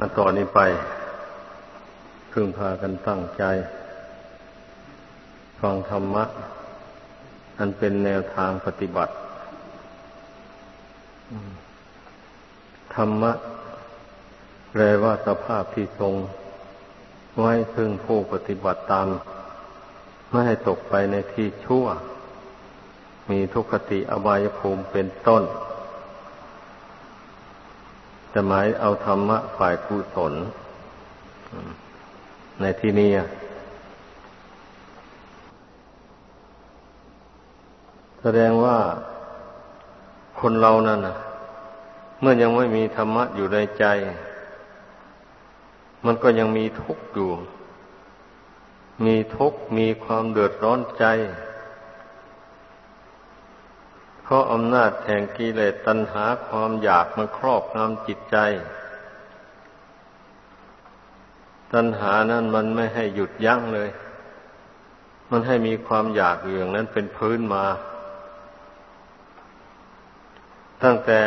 มาต่อนนี้ไปพึงพากันตั้งใจ ฟังธรรมะ อันเป็นแนวทางปฏิบัติ ธรรมะแปลว่าสภาพที่ทรง ไว้ซึ่งผู้ปฏิบัติตาม ไม่ให้ตกไปในที่ชั่ว มีทุกขติอบายภูมิเป็นต้น จะหมายเอาธรรมะฝ่ายกุศลในที่นี้แสดงว่าคนเรานั่นเมื่อยังไม่มีธรรมะอยู่ในใจ มันก็ยังมีทุกข์อยู่ มีทุกข์มีความเดือดร้อนใจ เพราะอำนาจแห่งกิเลสตัณหาความอยากมันครอบงำจิตใจ ตัณหานั้นมันไม่ให้หยุดยั้งเลย มันให้มีความอยากอยู่อย่างนั้นเป็นพื้นมา ตั้งแต่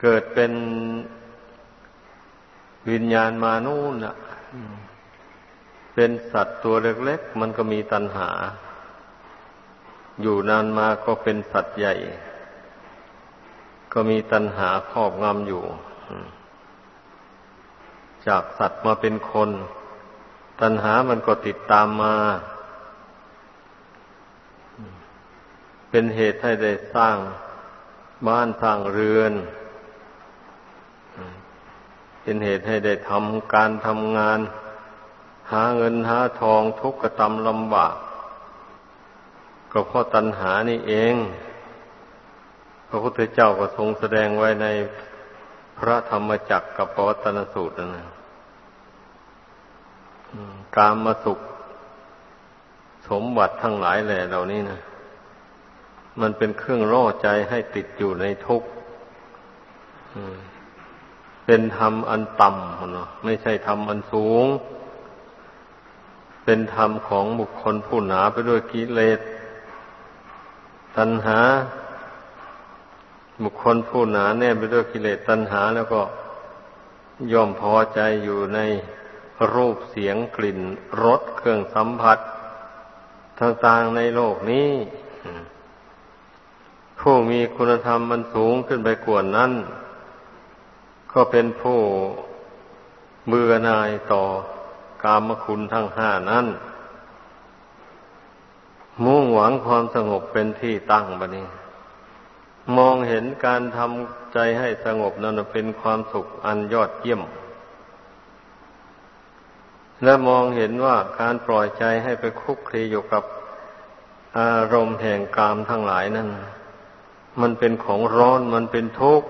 เกิดเป็นวิญญาณมานู่นน่ะ เป็นสัตว์ตัวเล็กๆ มันก็มีตัณหา อยู่นานมาก็เป็นสัตว์ใหญ่ ก็มีตัณหาครอบงำอยู่ จากสัตว์มาเป็นคน ตัณหามันก็ติดตามมา เป็นเหตุให้ได้สร้างบ้านสร้างเรือน เป็นเหตุให้ได้ทำการทำงาน หาเงินหาทองทุกข์กระทำลำบาก ก็เพราะตัณหานี่เอง พระพุทธเจ้าก็ทรงแสดงไว้ในพระธรรมจักรกับปวัตนสูตรนะกามมาสุข สมบัติทั้งหลายแหล่เหล่านี้นะมันเป็นเครื่องร่อใจให้ติดอยู่ในทุกข์เป็นธรรมอันต่ำเนาะไม่ใช่ธรรมอันสูง เป็นธรรมของบุคคลผู้หนาไปด้วยกิเลส ตัณหา บุคคลผู้หนาแน่ไปด้วยกิเลสตัณหาแล้วก็ย่อมพอใจอยู่ในรูปเสียงกลิ่นรสเครื่องสัมผัสต่างๆในโลกนี้ ผู้มีคุณธรรมมันสูงขึ้นไปกว่านั้น ก็เป็นผู้เบื่อหน่ายต่อกามคุณทั้งห้านั้น มุ่งหวังความสงบเป็นที่ตั้งบะนี้ มองเห็นการทำใจให้สงบนั้นเป็นความสุขอันยอดเยี่ยม และมองเห็นว่าการปล่อยใจให้ไปคุกคีอยู่กับอารมณ์แห่งกามทั้งหลายนั้น มันเป็นของร้อนมันเป็นทุกข์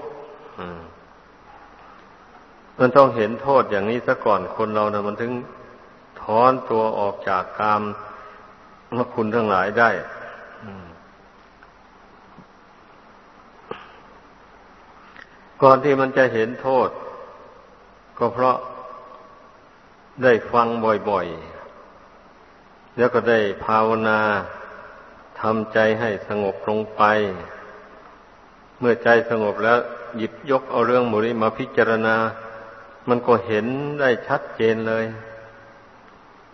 มันต้องเห็นโทษอย่างนี้ซะก่อนคนเรานะมันถึงถอนตัวออกจากกาม มคุณทั้งหลายได้ก่อนที่มันจะเห็นโทษ ก็เพราะได้ฟังบ่อยๆ แล้วก็ได้ภาวนาทำใจให้สงบลงไป เมื่อใจสงบแล้ว หยิบยกเอาเรื่องหมูนี้มาพิจารณา มันก็เห็นได้ชัดเจนเลย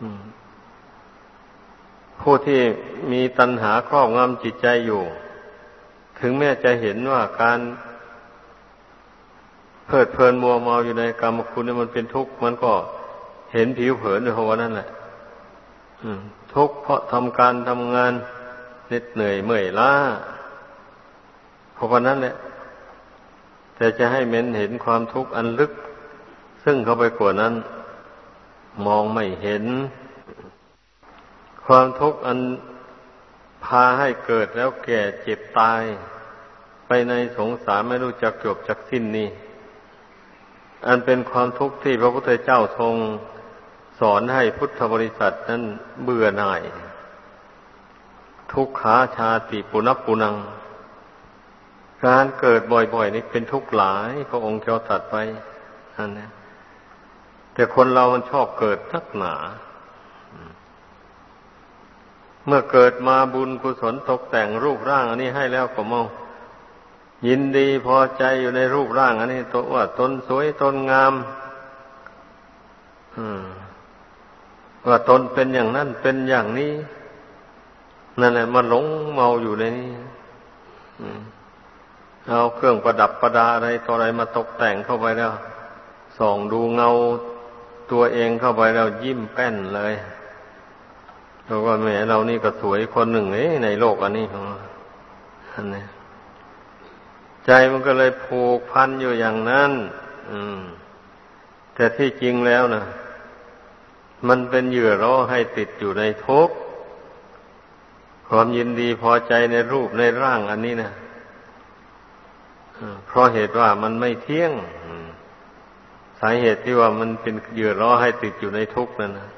อืม ผู้ที่มีตัณหาครอบงำจิตใจอยู่ ถึงแม้จะเห็นว่าการเพลิดเพลินมัวเมาอยู่ในกรรมคุณนี่มันเป็นทุกข์มันก็เห็นผิวเผินในหัวนั่นแหละทุกข์เพราะทำการทำงานเหน็ดเหนื่อยเมื่อยล้าเพราะนั้นแหละแต่จะให้เม้นเห็นความทุกข์อันลึก ซึ่งเข้าไปกว่านั้น มองไม่เห็น ความทุกข์อันพาให้เกิดแล้วแก่เจ็บตาย ไปในสงสารไม่รู้จักจบจักสิ้นนี้อันเป็นความทุกข์ที่พระพุทธเจ้าทรงสอนให้พุทธบริษัทนั้นเบื่อหน่าย ทุกขาชาติปุณปุนัง การเกิดบ่อยๆนี่เป็นทุกข์หลายพระองค์เจ้าตัดไปอันนี้แต่คนเรามันชอบเกิดทักหนา เมื่อเกิดมาบุญกุศลตกแต่งรูปร่างอันนี้ให้แล้วก็มองยินดีพอใจอยู่ในรูปร่าง อันนี้ตัวว่าตนสวยตนงามว่าตนเป็นอย่างนั้นเป็นอย่างนี้นั่นแหละมันหลงเมาอยู่ในนี้เอาเครื่องประดับประดาอะไรต่ออะไรมาตกแต่งเข้าไปแล้วส่องดูเงาตัวเองเข้าไปแล้วยิ้มแป้นเลย แล้วก็แม่เรานี่ก็สวยคนหนึ่งเอ้ในโลกอันนี้ขอันนี้ใจมันก็เลยผูกพันอยู่อย่างนั้น อืม แต่ที่จริงแล้วนะมันเป็นเหยื่อร่อให้ติดอยู่ในทุกข์ความยินดีพอใจในรูปในร่างอันนี้นะเพราะเหตุว่ามันไม่เที่ยงสาเหตุที่ว่ามันเป็นเหยื่อร่อให้ติดอยู่ในทุกข์นั่นนะ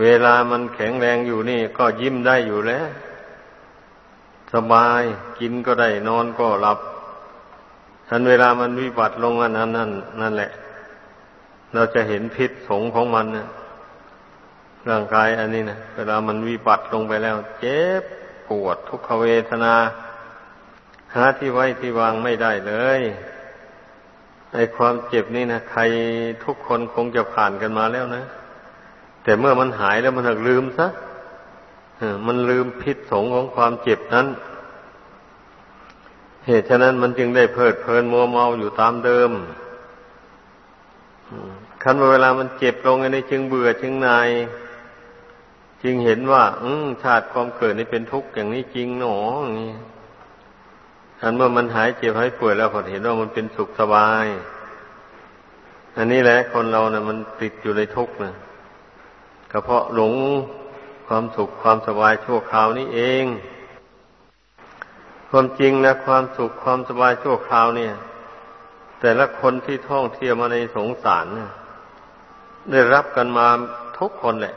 เวลามันแข็งแรงอยู่นี่ ก็ยิ้มได้อยู่แล้ว สบายกินก็ได้นอนก็หลับทันเวลามันวิบัติลงอันนั้นนั่นนั่นแหละ เราจะเห็นพิษสงของมันนะร่างกายอันนี้นะเวลามันวิบัติลงไปแล้ว เจ็บปวดทุกขเวทนา หาที่ไว้ที่วางไม่ได้เลยไอความเจ็บนี่นะใครทุกคนคงจะผ่านกันมาแล้วนะ แต่เมื่อมันหายแล้วมันถึกลืมซะมันลืมพิษสงของความเจ็บนั้น เหตุฉะนั้นมันจึงได้เพลิดเพลินมัวเมาอยู่ตามเดิมคันเวลามันเจ็บลงอันนี้จึงเบื่อจึงนาย จึงเห็นว่า อืชาติความเกิดนี่เป็นทุกข์อย่างนี้จริงหนออย่างนี้คันเมื่อมันหายเจ็บหายป่วยแล้วพอเห็นว่ามันเป็นสุขสบาย อันนี้แหละคนเราเนะ่ะมันติดอยู่ในทุกข์นะ ก็เพราะหลงความสุขความสบายชั่วคราวนี้เอง ความจริงนะความสุขความสบายชั่วคราวเนี่ย แต่ละคนที่ท่องเที่ยวมาในสงสารเนี่ยได้รับกันมาทุกคนแหละ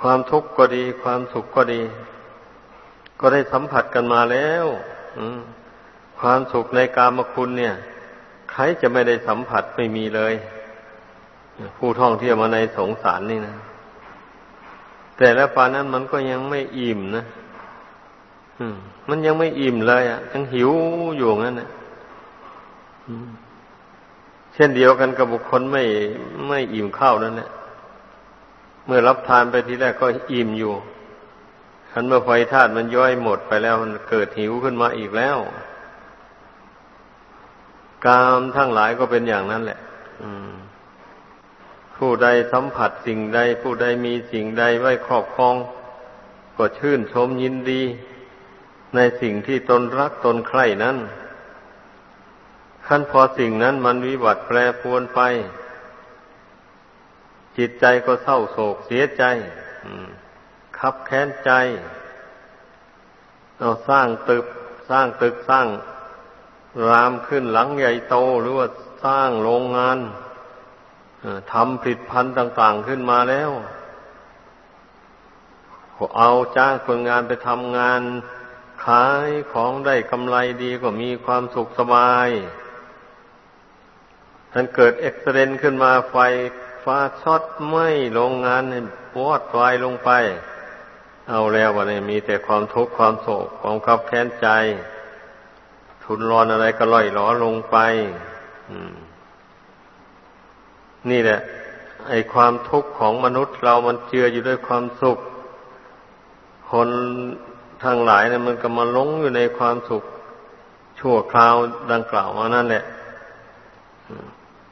ความทุกข์ก็ดี ความสุขก็ดี ก็ได้สัมผัสกันมาแล้วความสุขในกามคุณเนี่ย ใครจะไม่ได้สัมผัสไม่มีเลย ผู้ท่องเที่ยวมาในสงสารนี่นะ แต่แล้วปานนั้นมันก็ยังไม่อิ่มนะมันยังไม่อิ่มเลยอะยังหิวอยู่งั้นนะเช่นเดียวกันกับบุคคลไม่ไม่อิ่มข้าวนั่นแหละเมื่อรับทานไปทีแรกก็อิ่มอยู่คันเมื่อไฟธาตุมันย่อยหมดไปแล้วมันเกิดหิวขึ้นมาอีกแล้ว กามทั้งหลายก็เป็นอย่างนั้นแหละ อืม ผู้ใดสัมผัสสิ่งใด ผู้ใดมีสิ่งใดไว้ครอบครอง ก็ชื่นชมยินดี ในสิ่งที่ตนรักตนใคร่นั้นขั้นพอสิ่งนั้นมันวิบัติแปรปวนไป จิตใจก็เศร้าโศกเสียใจขับแค้นใจเอาสร้างตึก สร้างตึกสร้างรามขึ้นหลังใหญ่โตหรือว่าสร้างโรงงาน ทำผลิตภัณฑ์ต่าง ๆขึ้นมาแล้ว เอาจ้างคนงานไปทำงาน ขายของได้กำไรดีก็มีความสุขสบายท่านเกิดเอ็กซ์เรนขึ้นมาไฟฟ้าช็อตไหม้โรงงานปวดไฟลงไป เอาแล้ววันนี้มีแต่ความทุกข์ความโศกความขับแค้นใจ ทุนรอนอะไรก็ล่อยหลอลงไป อืม นี่แหละ ไอความทุกข์ของมนุษย์เรามันเจืออยู่ด้วยความสุข คนทั้งหลายเนะมันก็มาลงอยู่ในความสุข ชั่วคราวดังกล่าวมานั่นแหละ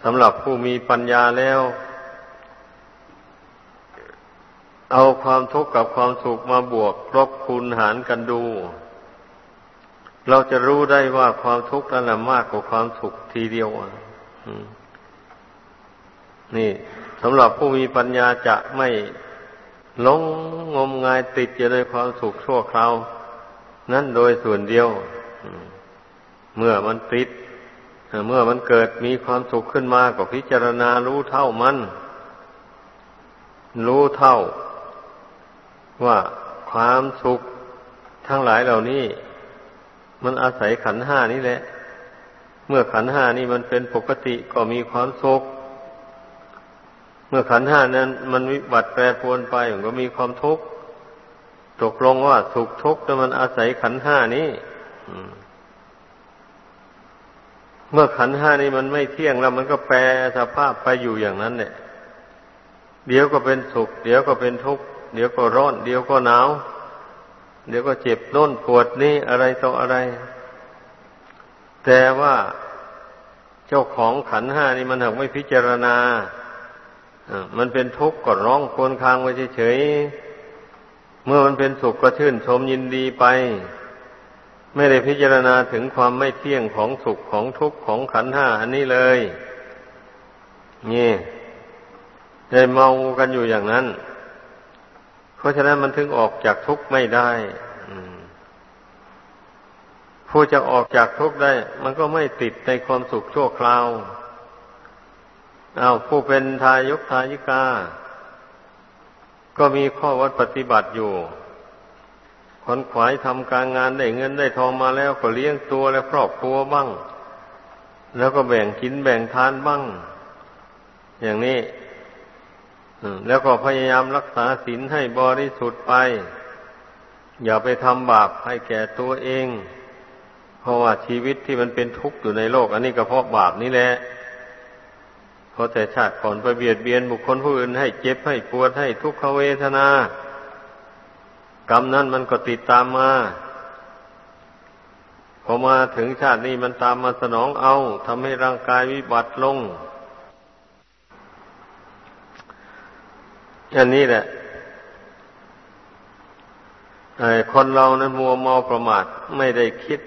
สำหรับผู้มีปัญญาแล้ว เอาความทุกข์กับความสุขมาบวกลบคูณหารกันดู เราจะรู้ได้ว่าความทุกข์นั้นมากกว่าความสุขทีเดียวอะ นี่สำหรับผู้มีปัญญาจะไม่หลงงมงายติดอยู่ในความสุขชั่วคราว นั่นโดยส่วนเดียว เมื่อมันติดเมื่อมันเกิดมีความสุขขึ้นมาก็พิจารณารู้เท่ามัน รู้เท่า ว่าความสุขทั้งหลายเหล่านี้ มันอาศัยขันห้านี่แหละ เมื่อขันห้านี่มันเป็นปกติก็มีความสุข มื่อขันห้านั้น มันวิบัติแปรปรวนไปมันก็มีความทุกข์ตกลงว่าสุขทุกข์นั้นมันอาศัยขันห้านี้เมื่อขันห้านี้มันไม่เที่ยงแล้ว มันก็แปรสภาพไปอยู่อย่างนั้นเนี่ยเดี๋ยวก็เป็นสุข เดี๋ยวก็เป็นทุกข์เดี๋ยวก็ร้อน เดี๋ยวก็หนาว เดี๋ยวก็เจ็บโน่นปวดนี่อะไรต่ออะไร แต่ว่าเจ้าของขันห้านี่มันหากไม่พิจารณา มันเป็นทุกข์ก็ร้องโควนคางไว้เฉยๆ เมื่อมันเป็นสุขก็ชื่นชมยินดีไป ไม่ได้พิจารณาถึงความไม่เที่ยงของสุขของทุกข์ของขันห้าอันนี้เลย นี่ได้เมากันอยู่อย่างนั้น เพราะฉะนั้นมันถึงออกจากทุกข์ไม่ได้ผู้จะออกจากทุกข์ได้ มันก็ไม่ติดในความสุขชั่วคราว อาผู้เป็นทายกทายิกา ก็มีข้อวัดปฏิบัติอยู่คนขวายทำการงานได้เงินได้ทองมาแล้วก็เลี้ยงตัวและครอบครัวบ้าง แล้วก็แบ่งกินแบ่งทานบ้าง อย่างนี้แล้วก็พยายามรักษาศีลให้บริสุทธิ์ไป อย่าไปทำบาปให้แก่ตัวเอง เพราะว่าชีวิตที่มันเป็นทุกข์อยู่ในโลก อันนี้ก็เพราะบาปนี่แหละ เพราะแต่ชาติก่อนไปเบียดเบียนบุคคลผู้อื่นให้เจ็บให้ปวดให้ทุกขเวทนา กรรมนั้นมันก็ติดตามมาพอมาถึงชาตินี้มันตามมาสนองเอาทำให้ร่างกายวิบัติลงอันนี้แหละคนเรานั้นมัวเมาประมาทไม่ได้คิด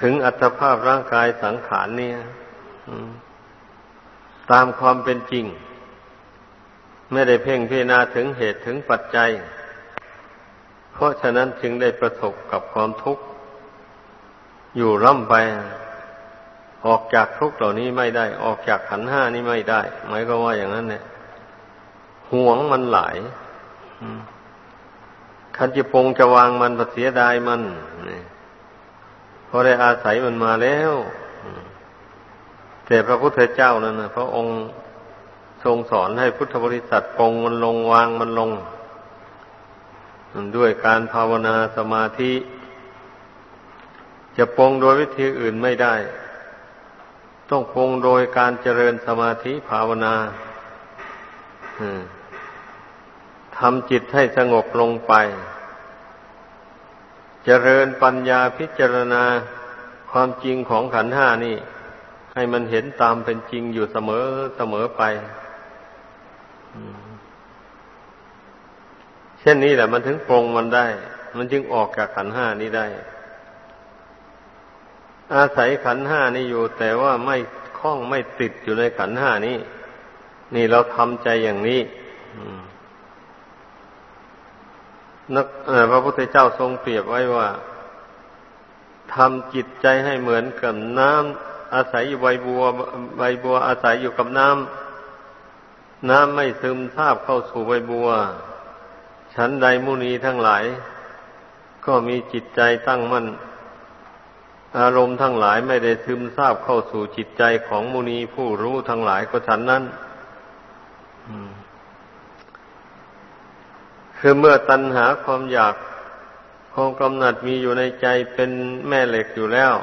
ถึงอัตภาพร่างกายสังขารเนี่ย ตามความเป็นจริง ไม่ได้เพ่งพิจารณาถึงเหตุถึงปัจจัย เพราะฉะนั้นจึงได้ประสบกับความทุกข์ อยู่ร่ำไป ออกจากทุกข์เหล่านี้ไม่ได้ ออกจากขันห้านี้ไม่ได้หมายก็ว่าอย่างนั้นเนี่ยห่วงมันหลายคันจะปงจะวางมันเสียดายมันพราะได้อาศัยมันมาแล้ว แต่พระพุทธเจ้านั้นนะพระองค์ทรงสอนให้พุทธบริษัทปงมันลงวางมันลง ด้วยการภาวนาสมาธิ จะปงโดยวิธีอื่นไม่ได้ ต้องปงโดยการเจริญสมาธิภาวนาทำจิตให้สงบลงไป เจริญปัญญาพิจารณาความจริงของขันห้านี่ ให้มันเห็นตามเป็นจริงอยู่เสมอเสมอไปเช่นนี้แหละมันถึงปรงมันได้ มันจึงออกจากขันห้านี้ได้ อาศัยขันห้านี้อยู่ แต่ว่าไม่คล้องไม่ติดอยู่ในขันห้านี้ นี่เราทำใจอย่างนี้นักพระพุทธเจ้าทรงเปรียบไว้ว่าทำจิตใจให้เหมือนกับน้ำ อาศัยอยู่ใบบัว ใบบัว อาศัยอยู่กับน้ำน้ำไม่ซึมซาบเข้าสู่ใบบัว ฉันใดมุนีทั้งหลาย ก็มีจิตใจตั้งมั่นอารมณ์ทั้งหลายไม่ได้ซึมซาบเข้าสู่จิตใจของมุนีผู้รู้ทั้งหลายก็ฉันนั้นคือเมื่อตัณหาความอยากความกำหนัดมีอยู่ในใจเป็นแม่เหล็กอยู่แล้ว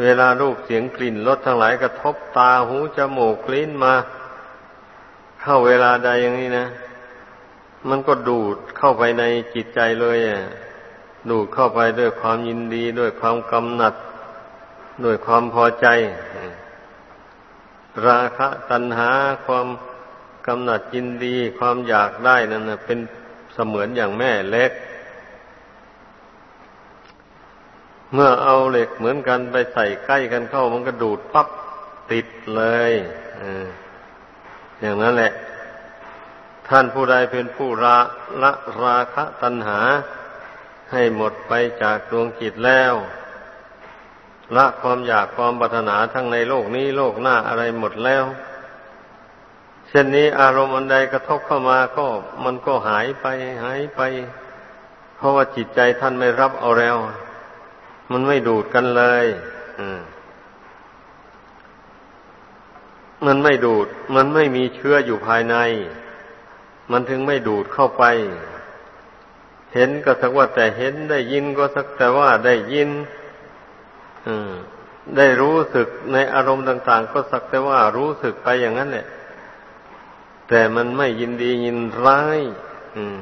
เวลารูปเสียงกลิ่นรสทั้งหลายกระทบตาหูจมูกลิ้นมา เข้าเวลาใดอย่างนี้นะ มันก็ดูดเข้าไปในจิตใจเลยอะดูดเข้าไปด้วยความยินดี ด้วยความกำหนัด ด้วยความพอใจ ราคะตัณหาความกำหนัดยินดี ความอยากได้นั่นนะเป็นเสมือนอย่างแม่เล็ก เมื่อเอาเหล็กเหมือนกันไปใส่ใกล้กันเข้ามันก็ดูดปั๊บติดเลยอย่างนั้นแหละ ท่านผู้ใดเป็นผู้ละละราคะตัณหา ให้หมดไปจากดวงจิตแล้ว ละความอยากความปรารถนาทั้งในโลกนี้โลกหน้าอะไรหมดแล้ว เช่นนี้อารมณ์อันใดกระทบเข้ามาก็มันก็หายไปหายไป เพราะว่าจิตใจท่านไม่รับเอาแล้ว มันไม่ดูดกันเลยมันไม่ดูด มันไม่มีเชื้ออยู่ภายใน มันถึงไม่ดูดเข้าไป เห็นก็สักว่าแต่เห็นได้ยินก็สักแต่ว่าได้ยินได้รู้สึกในอารมณ์ต่าง ๆ ก็สักแต่ว่ารู้สึกไปอย่างนั้นแหละแต่มันไม่ยินดียินร้าย อืม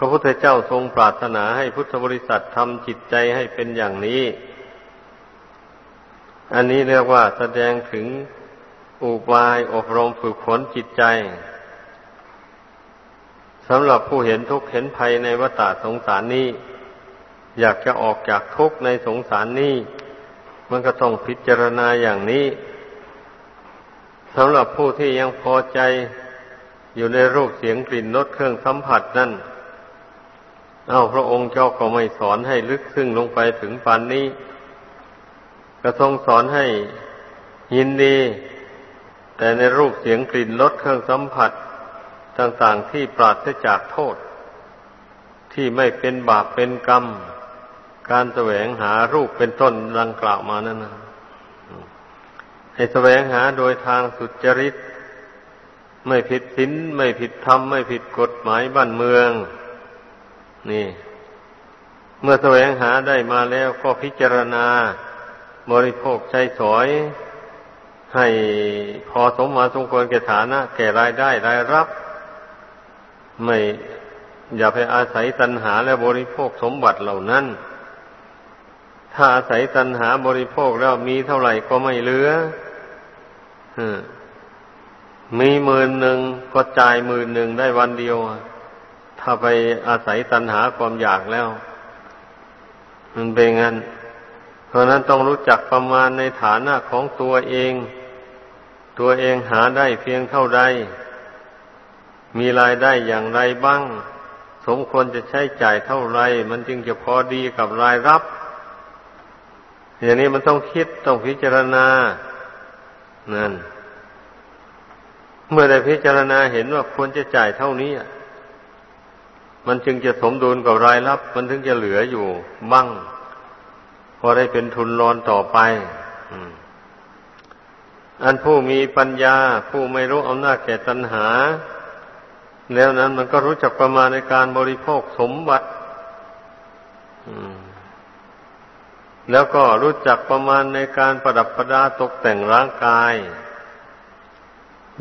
พระพุทธเจ้าทรงปรารถนาให้พุทธบริษัททำจิตใจให้เป็นอย่างนี้ อันนี้เรียกว่าแสดงถึงอุบายอบรมฝึกฝนจิตใจสำหรับผู้เห็นทุกข์เห็นภัยในวัฏสงสารนี้ อยากจะออกจากทุกข์ในสงสารนี้ มันก็ต้องพิจารณาอย่างนี้สำหรับผู้ที่ยังพอใจอยู่ในรูปเสียงกลิ่นรสเครื่องสัมผัสนั่น เอาพระองค์เจ้าก็ไม่สอนให้ลึกซึ้งลงไปถึงปานนี้ก็ทรงสอนให้ยินดี แต่ในรูปเสียงกลิ่นรสเครื่องสัมผัสต่างๆที่ปราศจากโทษ ที่ไม่เป็นบาปเป็นกรรม การแสวงหารูปเป็นต้นดังกล่าวมานั่นนะให้แสวงหาโดยทางสุจริต ไม่ผิดศีลไม่ผิดธรรม ไม่ผิดกฎหมายบ้านเมือง นี่ เมื่อแสวงหาได้มาแล้วก็พิจารณาบริโภคใจสอยให้พอสมมาสมควรแก่ฐานะ แก่รายได้รายรับ ไม่อย่าไปอาศัยตัณหาและบริโภคสมบัติเหล่านั้น ถ้าอาศัยตัณหาบริโภคแล้วมีเท่าไหร่ก็ไม่เหลือมีหมื่นหนึ่งก็จ่ายหมื่นหนึ่งได้วันเดียว ถ้าไปอาศัยตัณหาความอยากแล้ว มันเป็นงั้น เพราะนั้นต้องรู้จักประมาณในฐานะของตัวเอง ตัวเองหาได้เพียงเท่าใด มีรายได้อย่างไรบ้าง สมควรจะใช้จ่ายเท่าไรมันจึงจะพอดีกับรายรับ อย่างนี้มันต้องคิดต้องพิจารณา นั่น เมื่อได้พิจารณาเห็นว่าควรจะจ่ายเท่านี้ มันจึงจะสมดุลกับรายรับ มันถึงจะเหลืออยู่บ้างพอได้เป็นทุนรอนต่อไปอันผู้มีปัญญา ผู้ไม่รู้อำนาจแก่ตัณหา แล้วนั้นมันก็รู้จักประมาณในการบริโภคสมบัติแล้วก็รู้จักประมาณในการประดับประดาตกแต่งร่างกาย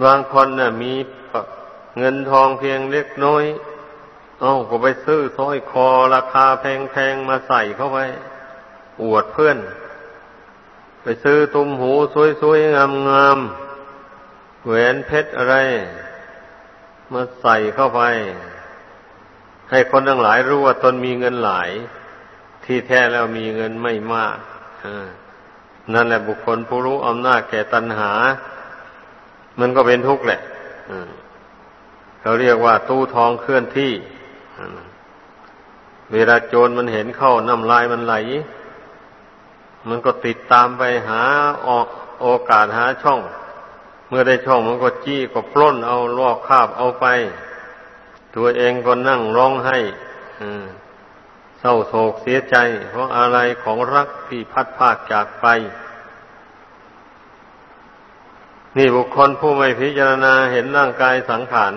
บางคนน่ะมีเงินทองเพียงเล็กน้อย เอาก็ไปซื้อสร้อยคอราคาแพงๆมาใส่เข้าไปอวดเพื่อน ไปซื้อตุ้มหูสวยๆงามๆแหวนเพชรอะไร มาใส่เข้าไป ให้คนทั้งหลายรู้ว่าตนมีเงินหลาย ที่แท้แล้วมีเงินไม่มากนั่นแหละบุคคลผู้รู้อำนาจแก่ตัณหา มันก็เป็นทุกข์แหละเขาเรียกว่าตู้ทองเคลื่อนที่ เวลาโจรมันเห็นเข้าน้ำลายมันไหล มันก็ติดตามไปหาออกโอกาสหาช่อง เมื่อได้ช่องมันก็จี้ก็ปล้นเอาลอกคาบเอาไป ตัวเองก็นั่งร้องไห้เศร้าโศกเสียใจ เพราะอะไรของรักที่พัดพากจากไป นี่บุคคลผู้ไม่พิจารณาเห็นร่างกายสังขาร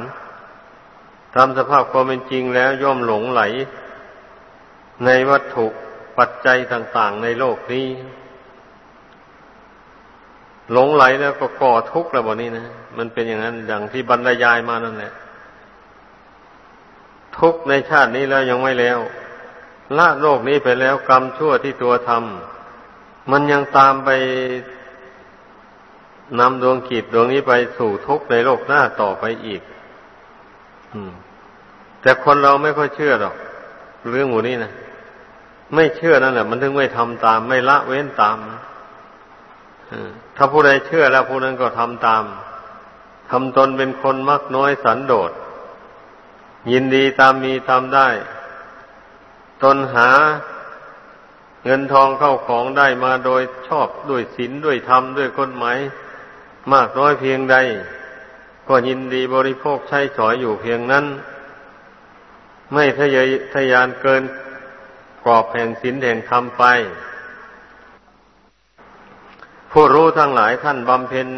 ตามสภาพความเป็นจริงแล้วย่อมหลงไหล ในวัตถุปัจจัยต่างๆในโลกนี้ หลงไหลแล้วก็ก่อทุกข์แล้วบนี้นะมันเป็นอย่างนั้นอย่างที่บรรยายมานั่นแหละทุกข์ในชาตินี้แล้วยังไม่แล้วละโลกนี้ไปแล้วกรรมชั่วที่ตัวทำมันยังตามไปนำดวงกิจดวงนี้ไปสู่ทุกข์ในโลกหน้าต่อไปอีก แต่คนเราไม่ค่อยเชื่อหรอกเรื่องหมูนี้นะไม่เชื่อนั่นแหละมันถึงไม่ทำตาม ไม่ละเว้นตามถ้าผู้ใดเชื่อแล้วผู้นั้นก็ทำตามทำตนเป็นคนมักน้อยสันโดษ ยินดีตามมีตามได้ ตนหาเงินทองเข้าของได้มาโดยชอบด้วยศีลด้วยธรรมด้วยกฎหมายมากน้อยเพียงใด ก็ยินดีบริโภคใช้สอยอยู่เพียงนั้น ไม่ทะเยทะยานเกินกรอบแห่งศีลแห่งธรรมไป ผู้รู้ทั้งหลายท่านบำเพ็ญ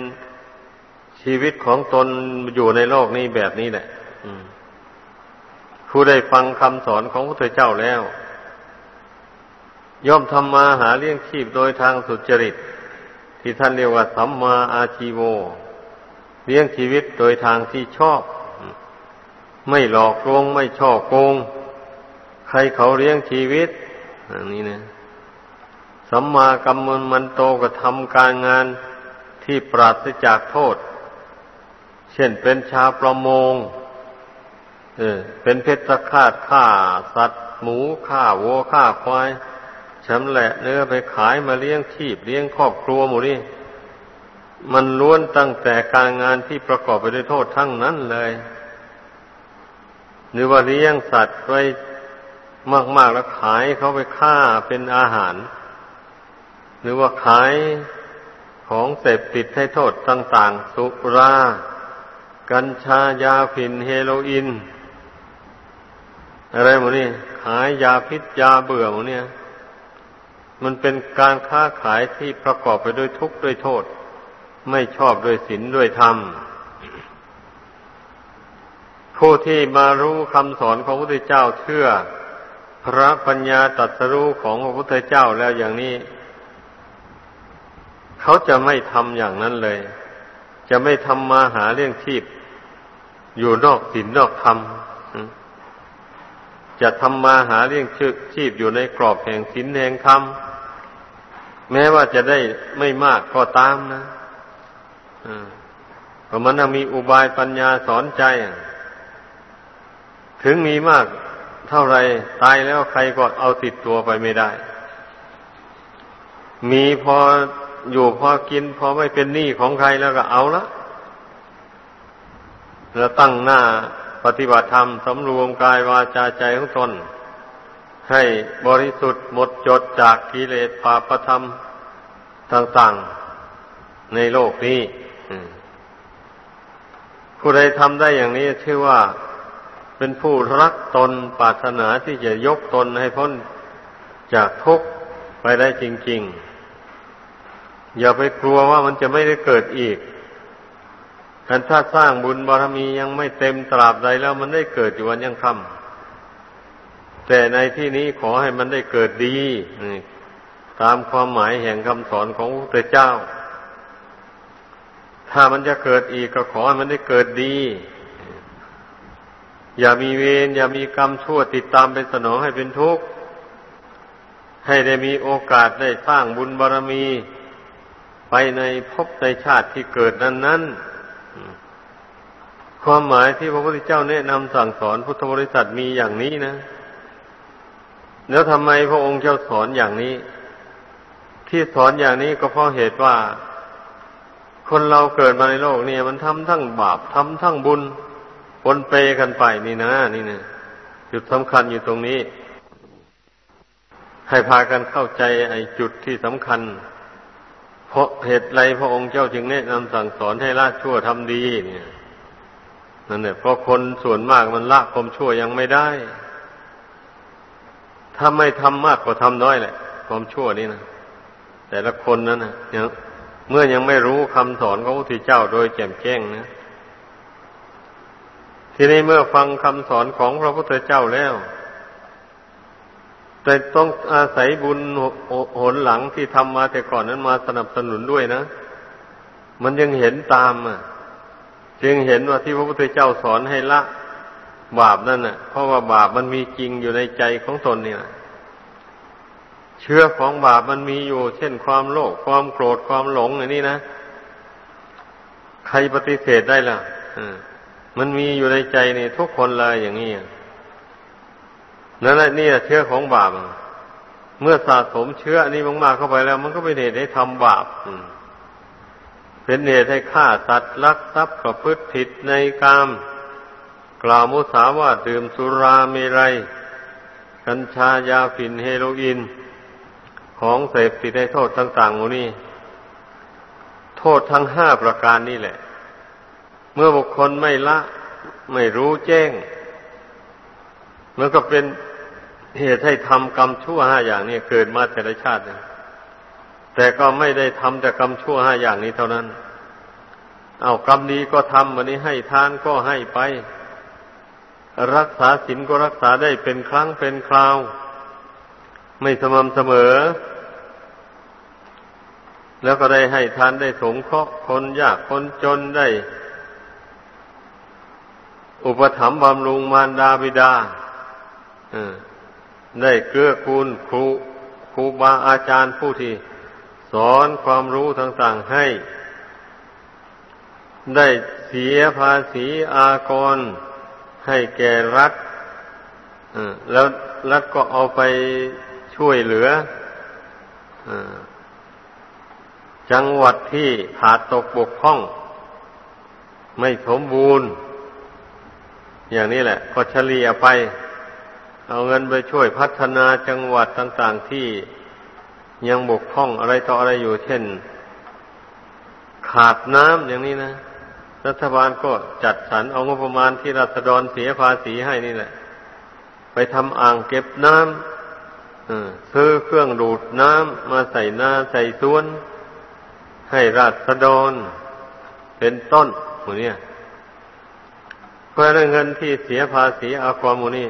ชีวิตของตนอยู่ในโลกนี้แบบนี้แหละคผู้ได้ฟังคำสอนของพระพุทธเจ้าแล้ว ย่อมทำมาหาเลี้ยงชีพโดยทางสุจริต ที่ท่านเรียกว่าสัมมาอาชีโว เลี้ยงชีวิตโดยทางที่ชอบ ไม่หลอกลวงไม่ช่อโกง ใครเขาเลี้ยงชีวิตอันนี้นะสัมมากัมมันมันโตก็ทำการงานที่ปราศจากโทษ เช่นเป็นชาวประมงเออเป็นเพชรฆาตฆ่า สัตว์ หมูฆ่าวัวฆ่าควายชำแหละเนื้อไปขายมาเลี้ยงชีพเลี้ยงครอบครัวหมูนี่ มันล้วนตั้งแต่การงานที่ประกอบไปด้วยโทษทั้งนั้นเลย หรือว่าเลี้ยงสัตว์ไว้มาก ๆ แล้วขายเขาไปฆ่าเป็นอาหาร หรือว่าขายของเสพติดให้โทษต่าง ๆ สุรา กัญชายาฝิ่นเฮโรอีนอะไรหมดนี่ขายยาพิษยาเบื่อหมดเนี่ย มันเป็นการค้าขายที่ประกอบไปด้วยทุกข์ด้วยโทษ ไม่ชอบด้วยศีลด้วยธรรม ผู้ที่มารู้คำสอนของพระพุทธเจ้าเชื่อ พระปัญญาตรัสรู้ของพระพุทธเจ้าแล้วอย่างนี้ เขาจะไม่ทำอย่างนั้นเลย จะไม่ทำมาหาเรื่องชีพ อยู่นอกศีลนอกธรรมจะทำมาหาเลี้ยงชีพอยู่ในกรอบแห่งศีลแห่งธรรมแม้ว่าจะได้ไม่มากก็ตามนะ เพราะมันมีอุบายปัญญาสอนใจ ถึงมีมากเท่าไรตายแล้วใครก็เอาติดตัวไปไม่ได้ มีพออยู่พอกินพอไม่เป็นหนี้ของใครแล้วก็เอาละแล้วตั้งหน้าปฏิบัติธรรมสำรวมกายวาจาใจของตน ให้บริสุทธิ์หมดจดจากกิเลสปาประธรรมต่างๆ ในโลกนี้ ผู้ใดทำได้อย่างนี้ชื่อว่าเป็นผู้รักตนปรารถนาที่จะยกตนให้พ้นจากทุกข์ไปได้จริง ๆ อย่าไปกลัวว่ามันจะไม่ได้เกิดอีกกันถ้าสร้างบุญบารมียังไม่เต็มตราบใดแล้วมันได้เกิดอยู่วันยังค่ำแต่ในที่นี้ขอให้มันได้เกิดดีตามความหมายแห่งคำสอนของพระเจ้า ถ้ามันจะเกิดอีกก็ขอให้มันได้เกิดดี อย่ามีเวรอย่ามีกรรมชั่วติดตามเป็นสนองให้เป็นทุกข์ให้ได้มีโอกาสได้สร้างบุญบารมี ไปในภพในชาติที่เกิดนั้นๆความหมายที่พระพุทธเจ้าแนะนำสั่งสอนพุทธบริษัทมีอย่างนี้นะ แล้วทำไมพระองค์เจ้าสอนอย่างนี้ ที่สอนอย่างนี้ก็เพราะเหตุว่า คนเราเกิดมาในโลกเนี่ย มันทำทั้งบาปทำทั้งบุญปนเปกันไปนี่นะ นี่นะจุดสำคัญอยู่ตรงนี้ ให้พากันเข้าใจไอ้จุดที่สำคัญ เพราะเหตุไรพระองค์เจ้าจึงแนะนำสั่งสอนให้ละชั่วทำดี เนี่ยนั่นเนี่ยเพราะคนส่วนมากมันละความชั่วยังไม่ได้ ถ้าไม่ทำมากก็ทำน้อยแหละ ความชั่วนี่นะแต่ละคนนั้นนะยัง เมื่อยังไม่รู้คำสอนของพระพุทธเจ้าโดยแจ่มแจ้งนะทีนี้เมื่อฟังคำสอนของพระพุทธเจ้าแล้ว แต่ต้องอาศัยบุญหนหลังที่ทำมาแต่ก่อนนั้นมาสนับสนุนด้วยนะ มันยังเห็นตามอะ จึงเห็นว่าที่พระพุทธเจ้าสอนให้ละ บาปนั่นน่ะ เพราะว่าบาปมันมีจริงอยู่ในใจของตนเนี่ย เชื้อของบาปมันมีอยู่ เช่นความโลภความโกรธความหลงอย่างนี้นะ ใครปฏิเสธได้ล่ะมันมีอยู่ในใจนี่ทุกคนเลยอย่างนี้นั่นแหละนี่เชื้อของบาปเมื่อสะสมเชื้อนี้มากๆเข้าไปแล้ว มันก็เป็นเหตุให้ทำบาปเป็นเหตุให้ฆ่าสัตว์ลักทรัพย์ประพฤติผิดในกาม กล่าวมุสาวาดื่มสุราเมรัยกัญชายาฝิ่นเฮโรอีน ของเสพติดในโทษต่างๆหมดนี้โทษทั้งห้าประการนี่แหละ เมื่อบุคคลไม่ละ ไม่รู้แจ้งมันก็เป็นเหตุให้ทำกรรมชั่วห้าอย่างนี้เกิดมาแต่ละชาตินแต่ก็ไม่ได้ทำแต่กรรมชั่วห้าอย่างนี้เท่านั้น เอากรรมดีก็ทำวันนี้ให้ทานก็ให้ไป รักษาศีลก็รักษาได้เป็นครั้งเป็นคราว ไม่สม่ำเสมอ แล้วก็ได้ให้ทานได้สงเคราะห์คนยากคนจนได้ อุปถัมภ์บำรุงมารดาบิดาได้เกื้อกูลครูครูบาอาจารย์ผู้ที่สอนความรู้ต่างๆให้ ได้เสียภาษีอากร ให้แก่รัฐแล้วรัฐก็เอาไปช่วยเหลืออ จังหวัดที่ขาดตกบกพร่อง ไม่สมบูรณ์ อย่างนี้แหละ ก็เฉลี่ยไป เอาเงินไปช่วยพัฒนาจังหวัดต่างๆที่ยังบกพร่องอะไรต่ออะไรอยู่ เช่น ขาดน้ำอย่างนี้นะรัฐบาลก็จัดสรรเอางบประมาณที่รัษฎรเสียภาษีให้นี่แหละ ไปทำอ่างเก็บน้ำซื้อเครื่องดูดน้ำมาใส่นาใส่สวน ให้รัษฎรเป็นต้นหมูเนี่ยเพราะเงินที่เสียภาษีอาความมูนี่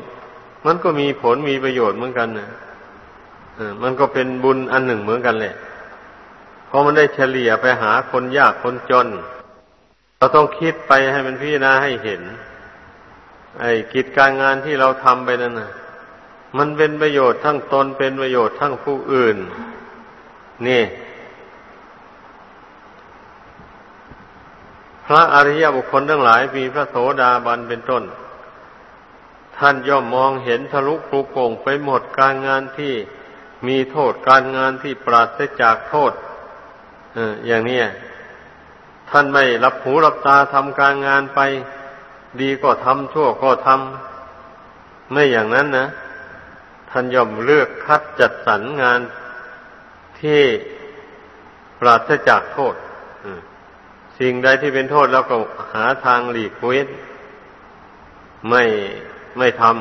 มันก็มีผลมีประโยชน์เหมือนกันนะมันก็เป็นบุญอันหนึ่งเหมือนกันแหละ เพราะมันได้เฉลี่ยไปหาคนยากคนจน เราต้องคิดไปให้มันพิจารณาให้เห็น ไอ้กิจการงานที่เราทำไปนั่นนะมันเป็นประโยชน์ทั้งตนเป็นประโยชน์ทั้งผู้อื่น นี่ ระอริยบุคคลทั้งหลายมีพระโสดาบันเป็นต้น ท่านย่อมมองเห็นทะลุปลุโป่งไปหมดการงานที่มีโทษการงานที่ปราศจากโทษอย่างนี้ท่านไม่รับหูรับตาทำการงานไป ดีก็ทำชั่วก็ทำไม่อย่างนั้นนะท่านย่อมเลือกคัดจัดสรรงานที่ปราศจากโทษ สิ่งใดที่เป็นโทษแล้วก็หาทางหลีกเว้นไม่ไม่ทำ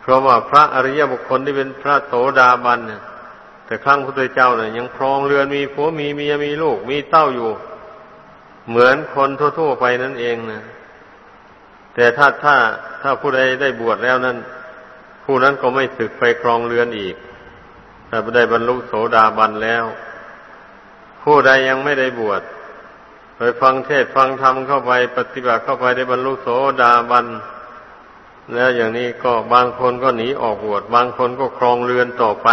เพราะว่าพระอริยบุคคลที่เป็นพระโสดาบันเนี่ยแต่ครั้งพระพุทธเจ้าเนี่ยยังครองเรือนมีผัวมีเมียมีลูกมีเต้าอยู่ เหมือนคนทั่วๆไปนั่นเองนะแต่ถ้าถ้าถ้าผู้ใดได้บวชแล้วนั้น ผู้นั้นก็ไม่สึกไปครองเรือนอีกแต่ได้บรรลุโสดาบันแล้ว ผู้ใดยังไม่ได้บวชไปฟังเทศฟังธรรมเข้าไปปฏิบัติเข้าไปได้บรรลุโสดาบัน แล้วอย่างนี้ก็บางคนก็หนีออกบวชบางคนก็ครองเรือนต่อไป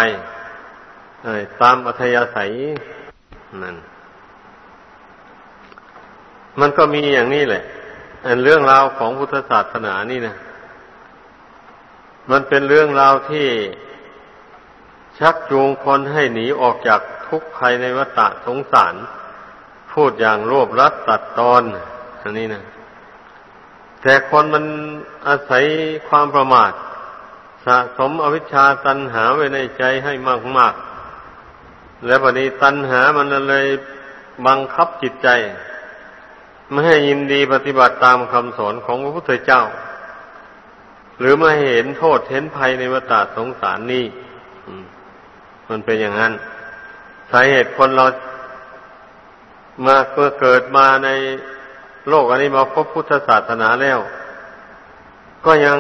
ตามอัธยาศัยนั่นมันก็มีอย่างนี้แหละอันเรื่องราวของพุทธศาสนานี่นะมันเป็นเรื่องราวที่ชักจูงคนให้หนีออกจาก ทุกข์ภายในวัฏสงสาร พูดอย่างรวบรัดตัดตอนอันนี้นะแต่คนมันอาศัยความประมาท สะสมอวิชชาตันหาไว้ในใจให้มากแล้ววันนี้ตัณหามันเลยบังคับจิตใจ ไม่ให้ยินดีปฏิบัติตามคำสอนของพระพุทธเจ้า หรือไม่เห็นโทษเห็นภัยในวัฏสงสารนี้มันเป็นอย่างนั้น สาเหตุคนเรามาเมื่อเกิดมาในโลกอันนี้มาพบพุทธศาสนาแล้ว ก็ยัง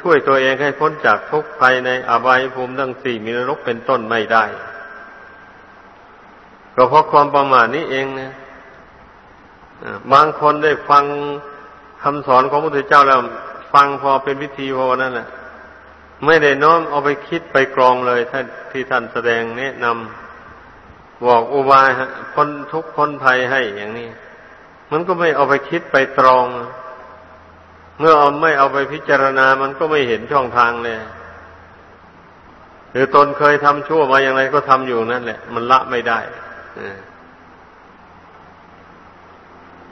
ช่วยตัวเองให้พ้นจากทุกข์ภัยในอบายภูมิทั้งสี่มีนรกเป็นต้นไม่ได้ก็เพราะความประมาทนี้เองนะบางคนได้ฟังคำสอนของพระพุทธเจ้าแล้ว ฟังพอเป็นพิธีพอนั่นแหละไม่ได้น้อมเอาไปคิดไปกรองเลยท่านที่ท่านแสดงแนะนำ บอกอุบายคนทุกคนภัยให้อย่างนี้ มันก็ไม่เอาไปคิดไปตรอง เมื่อเอาไม่เอาไปพิจารณา มันก็ไม่เห็นช่องทางเลยหรือตนเคยทำชั่วมาอย่างไรก็ทำอยู่นั่นแหละ มันละไม่ได้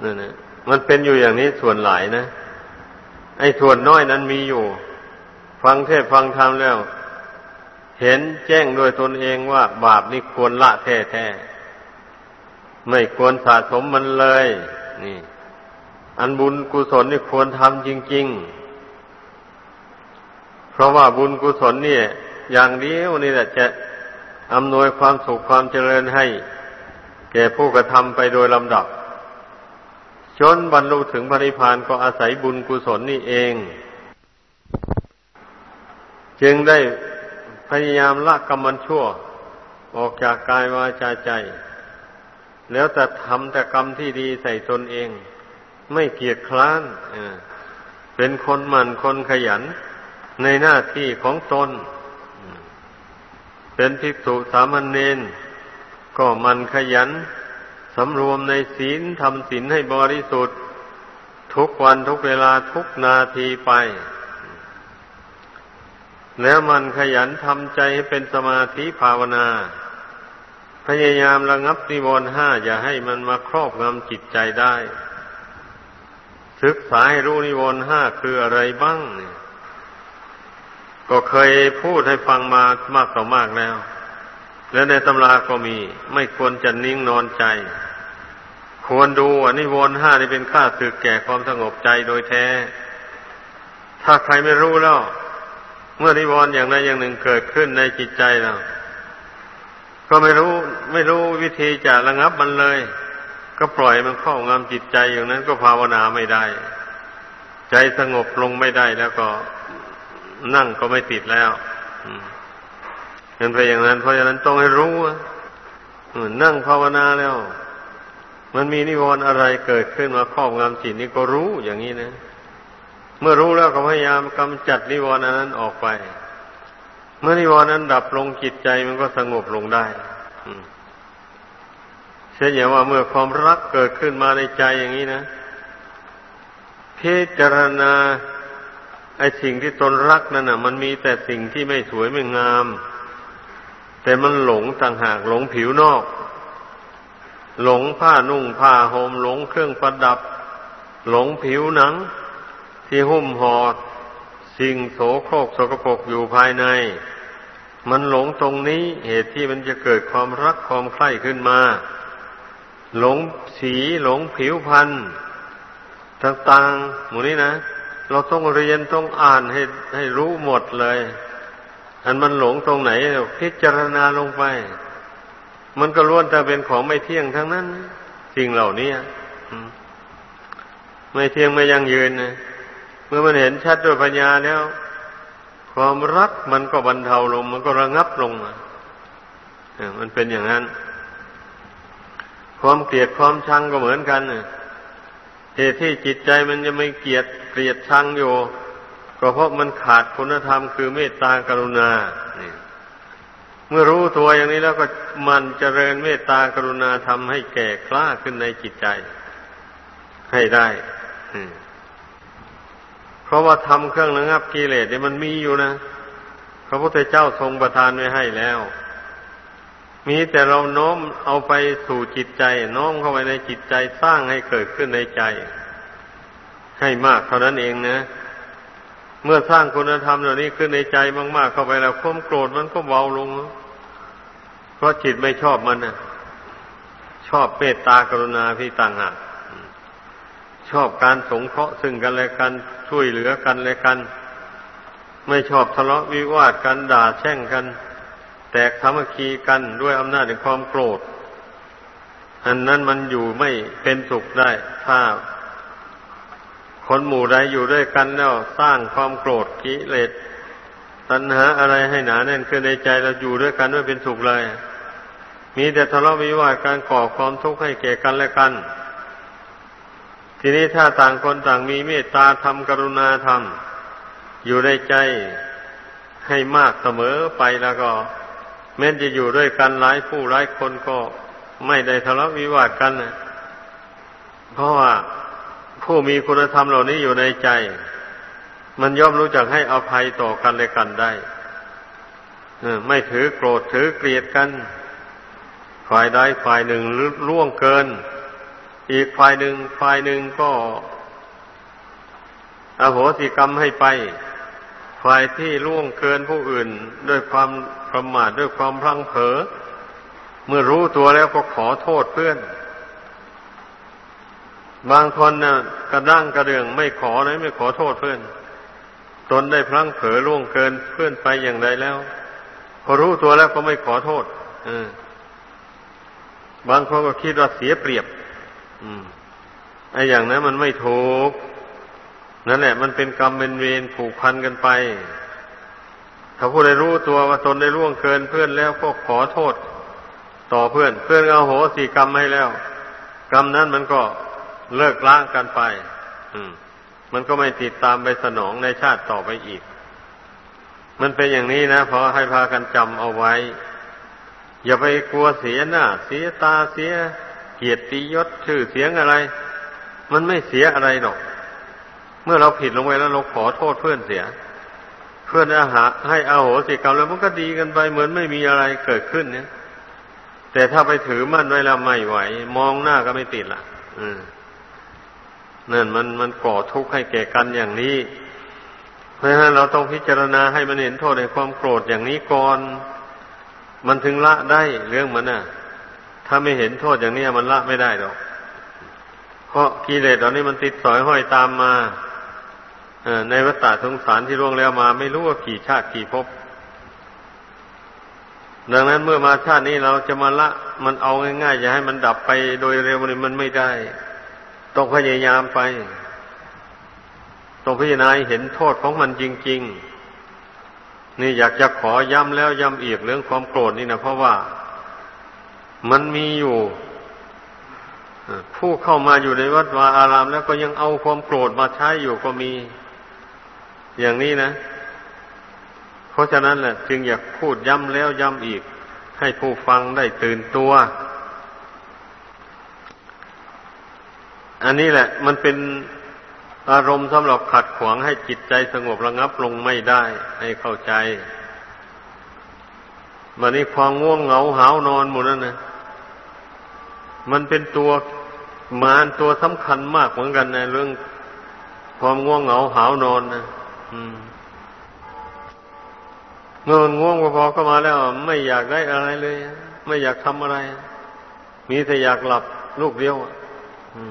นั่นนะมันเป็นอยู่อย่างนี้ส่วนหลายนะ ไอ้ส่วนน้อยนั้นมีอยู่ ฟังเทศฟังธรรมแล้ว เห็นแจ้งโดยตนเองว่าบาปนี่ควรละแท้ๆไม่ควรสะสมมันเลย นี่ อันบุญกุศลนี่ควรทำจริง ๆ เพราะว่าบุญกุศลนี่อย่างเดียวนี่แหละจะอำนวยความสุขความเจริญให้ แก่ผู้กระทำไปโดยลำดับจนบรรลุถึงพระนิพพานก็อาศัยบุญกุศลนี่เอง จึงได้ พยายามละกรรมันชั่ว ออกจากกายวาจาใจ แล้วแต่ทำแต่กรรมที่ดีใส่ตนเอง ไม่เกียจคร้านเป็นคนหมั่นคนขยันในหน้าที่ของตน เป็นภิกษุสามเณรก็มันขยันสำรวมในศีลทำศีลให้บริสุทธิ์ ทุกวันทุกเวลาทุกนาทีไป แล้วมันขยันทำใจให้เป็นสมาธิภาวนา พยายามระงับนิวรณ์ห้าอย่าให้มันมาครอบงำจิตใจได้ ศึกษาให้รู้นิวรณ์ห้าคืออะไรบ้างเนี่ยก็เคยพูดให้ฟังมามากต่อมากแล้ว และในตำราก็มี ไม่ควรจะนิ่งนอนใจ ควรดูอันนี้วนห้านี่เป็นค่าสึกแก่ความสงบใจโดยแท้ ถ้าใครไม่รู้แล้ว เมื่อนิวรณ์อย่างใดอย่างหนึ่งเกิดขึ้นในจิตใจเราก็ไม่รู้ไม่รู้วิธีจะระงับมันเลย ก็ปล่อยมันเข้างำจิตใจอย่างนั้นก็ภาวนาไม่ได้ ใจสงบลงไม่ได้แล้วก็นั่งก็ไม่ติดแล้วเป็นไปอย่างนั้น เพราะฉะนั้นต้องให้รู้นั่งภาวนาแล้ว มันมีนิวรณ์อะไรเกิดขึ้นมาครอบงำจิตนี่ก็รู้อย่างนี้นะ เมื่อรู้แล้วก็พยายามกำจัดนิวรณ์นั้นออกไป เมื่อนิวรณ์นั้นดับลงจิตใจมันก็สงบลงได้เช่นอย่างว่าเมื่อความรักเกิดขึ้นมาในใจอย่างนี้นะพิจารณาไอ้สิ่งที่ตนรักนั่นน่ะ มันมีแต่สิ่งที่ไม่สวยไม่งาม แต่มันหลงต่างหากหลงผิวนอก หลงผ้านุ่งผ้าห่มหลงเครื่องประดับ หลงผิวหนัง ที่หุ้มห่อสิ่งโสโครกสกปรกอยู่ภายใน มันหลงตรงนี้เหตุที่มันจะเกิดความรักความใคร่ขึ้นมา หลงสีหลงผิวพันธ์ต่างๆหมูนี้นะเราต้องเรียนต้องอ่านให้ให้รู้หมดเลย อันมันหลงตรงไหนพิจารณาลงไป มันก็ล้วนแต่เป็นของไม่เที่ยงทั้งนั้น สิ่งเหล่านี้ไม่เที่ยงไม่ยั่งยืนนะ มื่อมันเห็นชัดด้วยปัญญาแล้ว ความรักมันก็บรรเทาลง มันก็ระงับลงมันเป็นอย่างนั้น ความเกลียดความชังก็เหมือนกันเหตุที่จิตใจมันจะไม่เกลียดเกลียดชังอยู่ก็เพราะมันขาดคุณธรรมคือเมตตากรุณาเมื่อรู้ตัวอย่างนี้แล้วก็มันเจริญเมตตากรุณาทำให้แก่กล้าขึ้นในจิตใจ ให้ได้ ราะว่าทำเครื่องระงับกิเลสเนี่ยมันมีอยู่นะ พระพุทธเจ้าทรงประทานไว้ให้แล้ว มีแต่เราโน้มเอาไปสู่จิตใจโน้มเข้าไปในจิตใจสร้างให้เกิดขึ้นในใจ ให้มากเท่านั้นเองนะเมื่อสร้างคุณธรรมเหล่านี้ขึ้นในใจมาก ๆ เข้าไปแล้วความโกรธมันก็เบาลง เพราะจิตไม่ชอบมันนะชอบเมตตากรุณาพี่ต่างหาก ชอบการสงเคราะห์ซึ่งกันและกันช่วยเหลือกันและกัน ไม่ชอบทะเลาะวิวาทกันด่าแช่งกัน แตกสามัคคีกันด้วยอำนาจแห่งความโกรธ อันนั้นมันอยู่ไม่เป็นสุขได้ ถ้า คนหมู่ใดอยู่ด้วยกันแล้วสร้างความโกรธกิเลสตัณหาอะไรให้หนาแน่นขึ้นในใจเราอยู่ด้วยกันไม่เป็นสุขเลย มีแต่ทะเลาะวิวาทการก่อความทุกข์ให้แก่กันและกัน ทีนี้ถ้าต่างคนต่างมีเมตตาธรรมกรุณาธรรม อยู่ในใจให้มากเสมอไปแล้วก็ แม้จะอยู่ด้วยกันหลายผู้หลายคนก็ไม่ได้ทะเลาะวิวาทกันนะเพราะว่าผู้มีคุณธรรมเหล่านี้อยู่ในใจ มันย่อมรู้จักให้อภัยต่อกันและกันได้ไม่ถือโกรธถือเกลียดกัน ฝ่ายใดฝ่ายหนึ่งล่วงเกิน อีกฝ่ายหนึ่งฝ่ายหนึ่งก็อโหสิกรรมให้ไป ฝ่ายที่ล่วงเกินผู้อื่นด้วยความประมาทด้วยความพลังเผลอเมื่อรู้ตัวแล้วก็ขอโทษเพื่อน บางคนนะ่ะกระด้างกระเดืองไม่ขอเลยไม่ขอโทษเพื่อน ตนได้พลังเผลอล่วงเกินเพื่อนไปอย่างไรแล้ว พอรู้ตัวแล้วก็ไม่ขอโทษอบางคนก็คิดว่าเสียเปรียบ ไอ้อย่างนั้นมันไม่ถูก นั่นแหละ มันเป็นกรรมเป็นเวรผูกพันกันไป ถ้าผู้ใดรู้ตัวว่าตนได้ล่วงเกินเพื่อนแล้วก็ขอโทษ ต่อเพื่อน เพื่อนเอาโหสีกรรมให้แล้ว กรรมนั้นมันก็เลิกล้างกันไป อืม มันก็ไม่ติดตามไปสนองในชาติต่อไปอีก มันเป็นอย่างนี้นะเพราะให้พากันจำเอาไว้ อย่าไปกลัวเสียหน้า เสียตาเสีย กียรติยศชื่อเสียงอะไร มันไม่เสียอะไรหรอก เมื่อเราผิดลงไปแล้วเราขอโทษเพื่อนเสีย เพื่อนอาหาให้อาโหสิกรรมแล้วมันก็ดีกันไปเหมือนไม่มีอะไรเกิดขึ้นเนี่ย แต่ถ้าไปถือมั่นไว้แล้วไม่ไหว มองหน้าก็ไม่ติดละอืมนั่นมันมันก่อทุกข์ให้แก่กันอย่างนี้ เพราะฉะนั้นเราต้องพิจารณาให้มันเห็นโทษในความโกรธอย่างนี้ก่อน มันถึงละได้เรื่องมันน่ะ ถ้าไม่เห็นโทษอย่างนี้มันละไม่ได้หรอก เพราะกิเลสตอนนี้มันติดสอยห้อยตามมาในวัฏฏะสงสารที่ร่วงแล้วมา ไม่รู้ว่ากี่ชาติกี่ภพดังนั้นเมื่อมาชาตินี้เราจะมาละ มันเอาง่ายๆจะให้มันดับไปโดยเร็วนี่มันไม่ได้ ต้องพยายามไป ต้องพิจารณาเห็นโทษของมันจริง ๆ นี่อยากจะขอย้ำแล้วย้ำอีกเรื่องความโกรธนี่นะเพราะว่า มันมีอยู่ผู้เข้ามาอยู่ในวัดวาอารามแล้วก็ยังเอาความโกรธมาใช้อยู่ก็มี อย่างนี้นะ เพราะฉะนั้นแหละจึงอยากพูดย้ำแล้วย้ำอีก ให้ผู้ฟังได้ตื่นตัว อันนี้แหละ มันเป็นอารมณ์สำหรับขัดขวางให้จิตใจสงบระงับลงไม่ได้ ให้เข้าใจมันนี้ความง่วงเหงาหาวนอนหมดนั่นนะ มันเป็นตัวมารตัวสำคัญมากเหมือนกันในเรื่องความง่วงเหงาหาวนอนนะเมื่อมันง่วงพอๆก็มาแล้ว ไม่อยากได้อะไรเลย ไม่อยากทำอะไร มีแต่อยากหลับลูกเดียว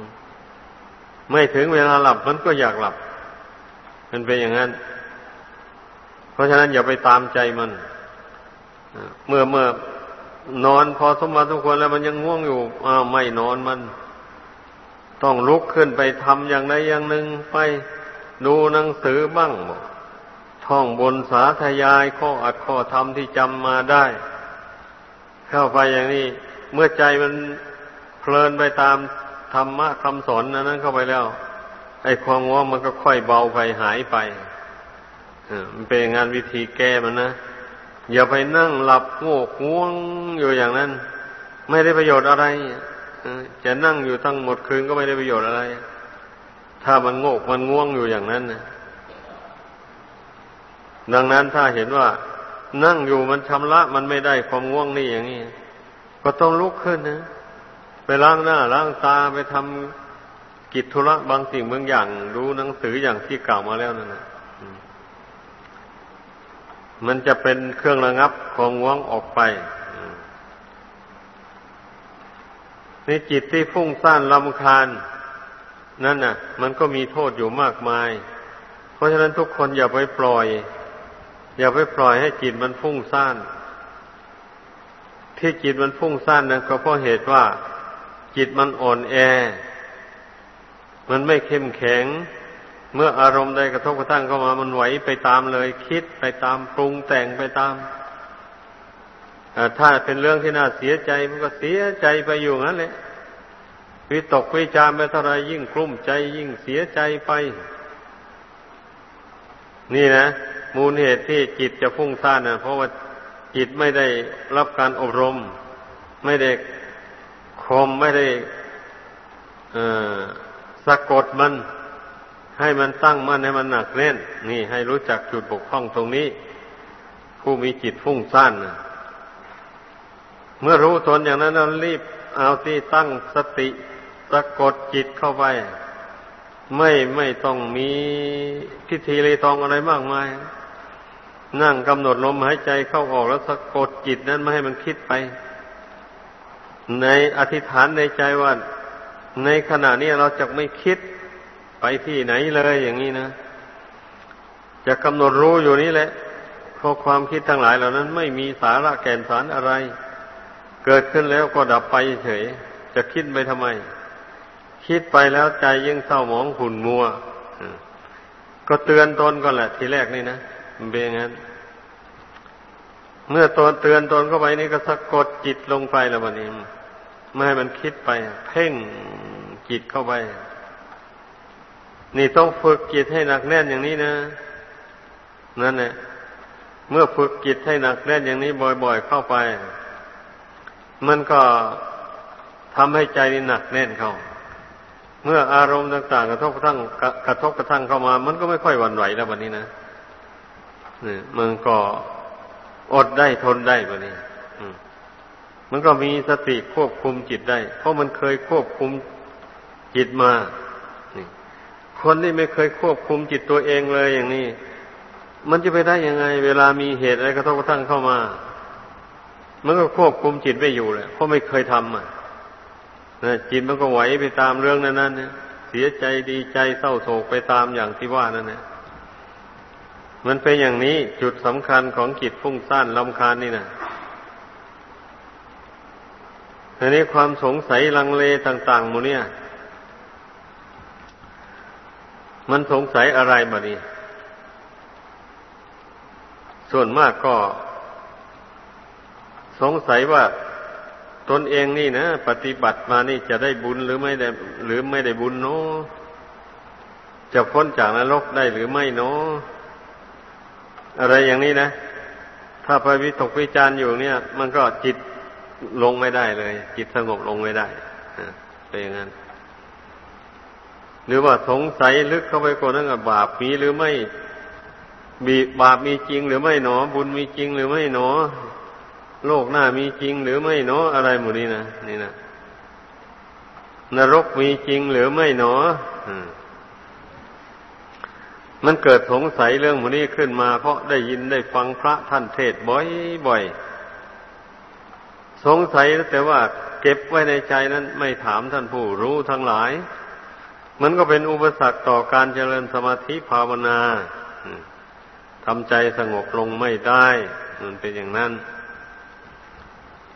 มไม่ถึงเวลาหลับมันก็อยากหลับ มันเป็นอย่างนั้น เพราะฉะนั้นอย่าไปตามใจมัน เมื่อเมื่อ นอนพอสมมาทุกคนแล้วมันยังง่วงอยู่อ้าวไม่นอนมัน ต้องลุกขึ้นไปทำอย่างใดอย่างหนึ่งไปดูหนังสือบ้างท่องบนสาธยายข้ออัดข้อธรรมที่จำมาได้ เข้าไปอย่างนี้ เมื่อใจมันเพลินไปตามธรรมะคำสอนนั้นเข้าไปแล้ว ไอ้ความง่วงมันก็ค่อยเบาไปหายไปมันเป็นงานวิธีแก้มันนะ อย่าไปนั่งหลับโง่ง่วงอยู่อย่างนั้น ไม่ได้ประโยชน์อะไรจะนั่งอยู่ทั้งหมดคืนก็ไม่ได้ประโยชน์อะไร ถ้ามันโง่มันง่วงอยู่อย่างนั้นนะดังนั้นถ้าเห็นว่า นั่งอยู่มันชำระมันไม่ได้ความง่วงนี่อย่างนี้ก็ต้องลุกขึ้นนะไปล้างหน้าล้างตาไปทำกิจธุระบางสิ่งบางอย่าง ดูหนังสืออย่างที่กล่าวมาแล้วนั่นนะ มันจะเป็นเครื่องระงับของว่วงออกไปในจิตที่ฟุ้งซ่านลำคาญ นั่นน่ะ มันก็มีโทษอยู่มากมาย เพราะฉะนั้นทุกคนอย่าไปปล่อย อย่าไปปล่อยให้จิตมันฟุ้งซ่าน ที่จิตมันฟุ้งซ่านนะก็เพราะเหตุว่า จิตมันอ่อนแอ มันไม่เข้มแข็ง เมื่ออารมณ์ใดกระทบกระทั่งเข้ามามันไหวไปตามเลย คิดไปตามปรุงแต่งไปตามถ้าเป็นเรื่องที่น่าเสียใจมันก็เสียใจไปอยู่งั้นแหละวิตกวิจารไปเท่าไรยิ่งกลุ้มใจยิ่งเสียใจไป นี่นะ มูลเหตุที่จิตจะฟุ้งซ่านนะเพราะว่าจิตไม่ได้รับการอบรม ไม่ได้คมไม่ได้สะกดมัน ให้มันตั้งมั่นให้มันหนักแน่น นี่ ให้รู้จักจุดบกพร่องตรงนี้ ผู้มีจิตฟุ้งซ่านนะเมื่อรู้ตนอย่างนั้นเรารีบเอาที่ตั้งสติสะกดจิตเข้าไป ไม่ไม่ต้องมีพิธีเลทองอะไรมากมาย นั่งกำหนดลมหายใจเข้าออกแล้วสะกดจิตนั้นไม่ให้มันคิดไป ในอธิษฐานในใจว่าในขณะนี้เราจะไม่คิด ไปที่ไหนเลยอย่างนี้นะ จะกำหนดรู้อยู่นี่แหละเพราะความคิดทั้งหลายเหล่านั้น ไม่มีสาระแก่นสารอะไร เกิดขึ้นแล้วก็ดับไปเฉย จะคิดไปทำไม คิดไปแล้วใจยิ่งเศร้าหมองขุ่นมัวก็เตือนตนก่อนแหละ ทีแรกนี่นะมันเป็นอย่างนั้นเมื่อตนเตือนตนเข้าไปนี่ก็สะกดจิตลงไปแล้ววันนี้ไม่ให้มันคิดไป เพ่งจิตเข้าไป นี่ต้องฝึกจิตให้หนักแน่นอย่างนี้นะนั่นแหละเมื่อฝึกจิตให้หนักแน่นอย่างนี้บ่อย ๆ เข้าไป มันก็ทำให้ใจนี่หนักแน่นเข้า เมื่ออารมณ์ต่าง ๆ กระทบกระทั่งกระทบกระทั่งเข้ามา มันก็ไม่ค่อยหวั่นไหวแล้ววันนี้นะนี่มันก็อดได้ทนได้วันนี้มันก็มีสติควบคุมจิตได้ เพราะมันเคยควบคุมจิตมา คนที่ไม่เคยควบคุมจิตตัวเองเลยอย่างนี้ มันจะไปได้ยังไง เวลามีเหตุอะไรกระทบกระทั่งเข้ามา มันก็ควบคุมจิตไม่อยู่เลยเพราะไม่เคยทำอะจิตมันก็ไหวไปตามเรื่องนั้นนั้นเนี่ยเสียใจดีใจเศร้าโศกไปตามอย่างที่ว่านั่นเนี่ยมันเป็นอย่างนี้จุดสำคัญของจิตฟุ้งซ่านลำคาญนี่นะทีนี้ความสงสัยลังเลต่าง ๆ หมดเนี่ย มันสงสัยอะไรมานี่ส่วนมากก็ สงสัยว่าตนเองนี่นะปฏิบัติมานี่จะได้บุญหรือไม่ได้ หรือไม่ได้บุญเนาะจะพ้นจากนรกได้หรือไม่เนาะอะไรอย่างนี้นะ ถ้าไปวิตกวิจารอยู่เนี่ย มันก็จิตลงไม่ได้เลย จิตสงบลงไม่ได้เป็นอย่างนั้น หรือว่าสงสัยลึกเข้าไปกว่านั้นกับบาปมีหรือไม่บีบาปมีจริงหรือไม่หนอ บุญมีจริงหรือไม่หนอ โลกหน้ามีจริงหรือไม่หนอ อะไรหมดนี้นะนี่นะนรกมีจริงหรือไม่หนอมันเกิดสงสัยเรื่องหมดนี้ขึ้นมา เพราะได้ยินได้ฟังพระท่านเทศบ่อยๆสงสัยแต่ว่าเก็บไว้ในใจนั้น ไม่ถามท่านผู้รู้ทั้งหลาย มันก็เป็นอุปสรรคต่อการเจริญสมาธิภาวนาทำใจสงบลงไม่ได้ มันเป็นอย่างนั้น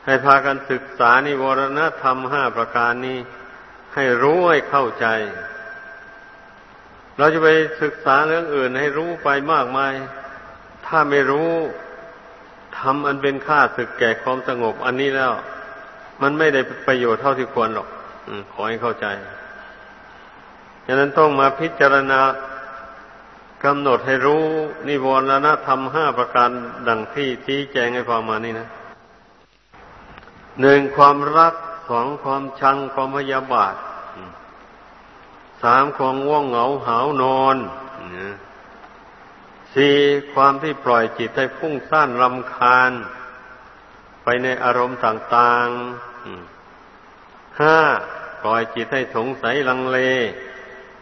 ให้พากันศึกษานิวรณธรรมห้าประการนี้ ให้รู้ให้เข้าใจ เราจะไปศึกษาเรื่องอื่นให้รู้ไปมากมาย ถ้าไม่รู้ทำอันเป็นค่าศึกแก่ความสงบอันนี้แล้ว มันไม่ได้ประโยชน์เท่าที่ควรหรอกขอให้เข้าใจ ฉะนั้นต้องมาพิจารณากำหนดให้รู้นิวรณธรรมห้าประการดังที่ชี้แจงให้ฟังมานี่นะหนึ่งความรักสองความชังความพยาบาทสามความว่องเหงาหาวนอนสี่ความที่ปล่อยจิตให้ฟุ้งซ่านรำคาญ ไปในอารมณ์ต่างๆห้าปล่อยจิตให้สงสัยลังเล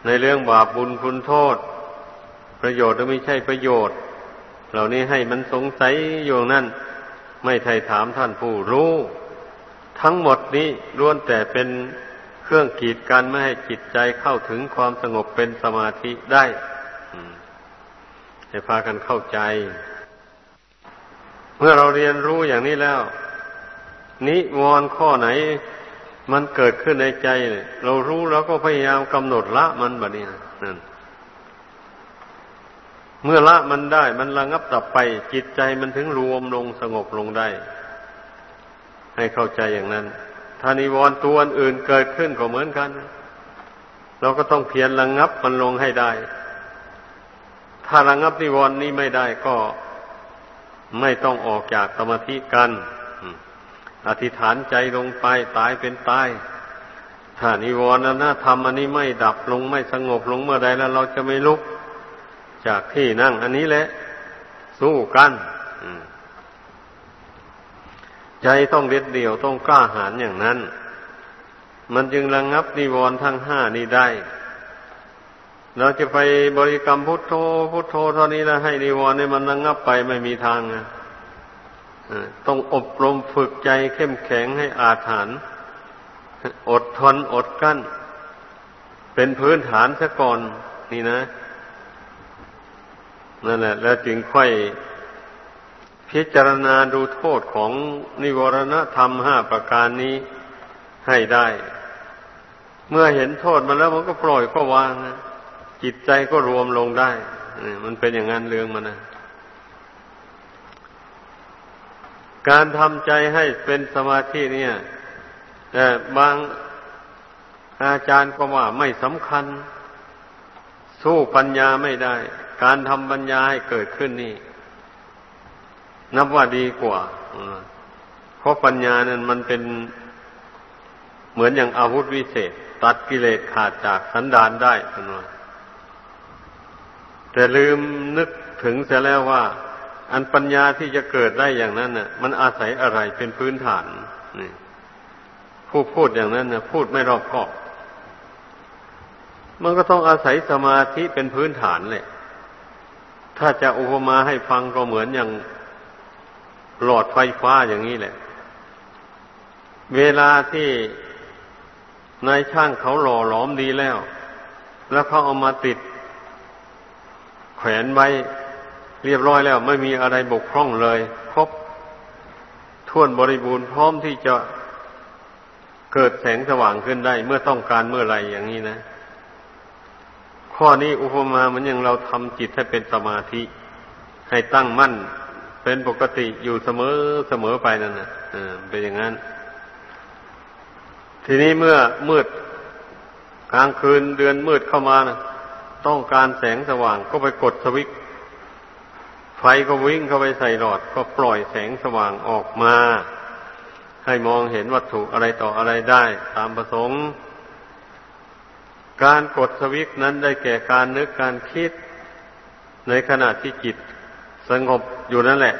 ในเรื่องบาปบุญคุณโทษ ประโยชน์หรือไม่ใช่ประโยชน์ เหล่านี้ให้มันสงสัยอยู่นั่น ไม่ไถ่ถามท่านผู้รู้ ทั้งหมดนี้ล้วนแต่เป็นเครื่องกีดกันไม่ให้จิตใจเข้าถึงความสงบเป็นสมาธิได้ให้พากันเข้าใจ เมื่อเราเรียนรู้อย่างนี้แล้ว นิวรณ์ข้อไหน มันเกิดขึ้นในใจ เรารู้แล้วก็พยายามกำหนดละมันแบบนี้นั่นเมื่อละมันได้ มันระงับตับไป จิตใจมันถึงรวมลงสงบลงได้ ให้เข้าใจอย่างนั้นถ้านิวรณ์ตัวอื่นเกิดขึ้นก็เหมือนกัน เราก็ต้องเพียรระงับมันลงให้ได้ ถ้าระงับนิวรณ์นี้ไม่ได้ก็ไม่ต้องออกจากสมาธิกัน อธิษฐานใจลงไปตายเป็นตายถ้านิวรณ์นะธรรมอันนี้ไม่ดับลงไม่สงบลงเมื่อใดแล้วเราจะไม่ลุก จากที่นั่งอันนี้แหละ สู้กันใจต้องเด็ดเดี่ยวต้องกล้าหาญอย่างนั้น มันจึงระงงับนิวรณ์ทั้งห้านี้ได้ เราจะไปบริกรรมพุทโธพุทโธเท่านี้แล้วให้นิวรณ์นี่ยมันระงงับไปไม่มีทางนะ ต้องอบรมฝึกใจเข้มแข็งให้อาถรรพ์อดทนอดกั้น เป็นพื้นฐานซะก่อน นี่นะนั่นแหละแล้วจึงค่อยพิจารณาดูโทษของนิวรณธรรมห้าประการนี้ให้ได้ เมื่อเห็นโทษมันแล้วมันก็ปล่อยก็วางนะจิตใจก็รวมลงได้มันเป็นอย่างนั้นเรื่องมันนะ การทำใจให้เป็นสมาธิเนี่ยบางอาจารย์ก็ว่าไม่สำคัญ สู้ปัญญาไม่ได้ การทำปัญญาให้เกิดขึ้นนี่ นับว่าดีกว่าเพราะปัญญานั้นมันเป็นเหมือนอย่างอาวุธวิเศษ ตัดกิเลสขาดจากสันดานได้พนว่าแต่ลืมนึกถึงเสียแล้วว่า อันปัญญาที่จะเกิดได้อย่างนั้นน่ะ มันอาศัยอะไรเป็นพื้นฐานนี่ผู้พูดอย่างนั้นน่ะ พูดไม่รอบคอบมันก็ต้องอาศัยสมาธิเป็นพื้นฐานเลยถ้าจะอุปมาให้ฟังก็เหมือนอย่างหลอดไฟฟ้าอย่างนี้แหละ เวลาที่นายช่างเขาหล่อหลอมดีแล้ว แล้วเขาเอามาติด แขวนไว้ เรียบร้อยแล้วไม่มีอะไรบกพร่องเลย ครบท่วนบริบูรณ์พร้อมที่จะเกิดแสงสว่างขึ้นได้ เมื่อต้องการเมื่อไรอย่างนี้นะ ข้อนี้อุปมาเหมือนอย่างเราทำจิตให้เป็นสมาธิ ให้ตั้งมั่น เป็นปกติอยู่เสมอเสมอไปนั่นนะเป็นอย่างนั้น ทีนี้เมื่อมืดกลางคืนเดือนมืดเข้ามานะต้องการแสงสว่างก็ไปกดสวิตไฟก็วิ่งเข้าไปใส่หลอดก็ปล่อยแสงสว่างออกมา ให้มองเห็นวัตถุอะไรต่ออะไรได้ ตามประสงค์ การกดสวิตนั้นได้แก่การนึกการคิด ในขณะที่จิตสงบอยู่นั่นแหละ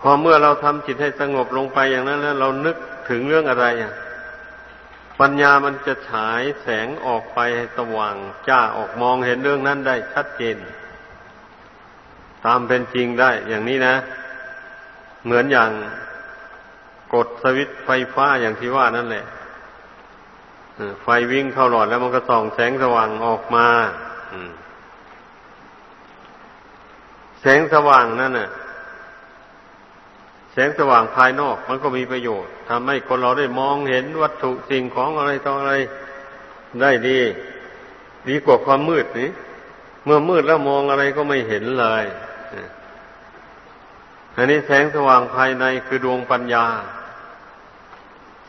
พอเมื่อเราทำจิตให้สงบลงไปอย่างนั้น แล้วเรานึกถึงเรื่องอะไรอะปัญญามันจะฉายแสงออกไปสว่างจ้าออกมองเห็นเรื่องนั้นได้ชัดเจน ตามเป็นจริงได้ อย่างนี้นะ เหมือนอย่างกดสวิตไฟฟ้าอย่างที่ว่านั่นแหละไฟวิ่งเข้าหลอดแล้วมันก็ส่องแสงสว่างออกมาแสงสว่างนั่นน่ะ แสงสว่างภายนอกมันก็มีประโยชน์ทำให้คนเราได้มองเห็นวัตถุสิ่งของอะไรต่ออะไร ได้ดี ดีกว่าความมืดนี่เมื่อมืดแล้วมองอะไรก็ไม่เห็นเลย อันนี้แสงสว่างภายในคือดวงปัญญา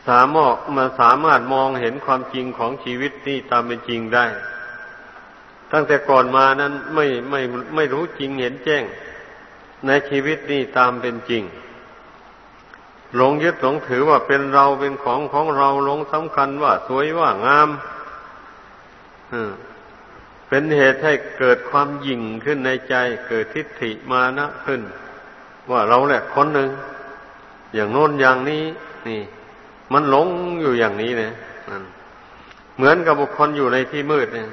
สามารถมาสามารถมองเห็นความจริงของชีวิตนี่ตามเป็นจริงได้ ตั้งแต่ก่อนมานั้นไม่ไม่ไม่รู้จริงเห็นแจ้ง ในชีวิตนี่ตามเป็นจริง หลงยึดหลงถือว่าเป็นเราเป็นของของเราหลงสำคัญว่าสวยว่างามเป็นเหตุให้เกิดความยิ่งขึ้นในใจ เกิดทิฏฐิมานะขึ้น ว่าเราแหละคนหนึ่ง อย่างโน้นอย่างนี้ นี่ มันหลงอยู่อย่างนี้เนี่ยเหมือนกับบุคคลอยู่ในที่มืดเนี่ย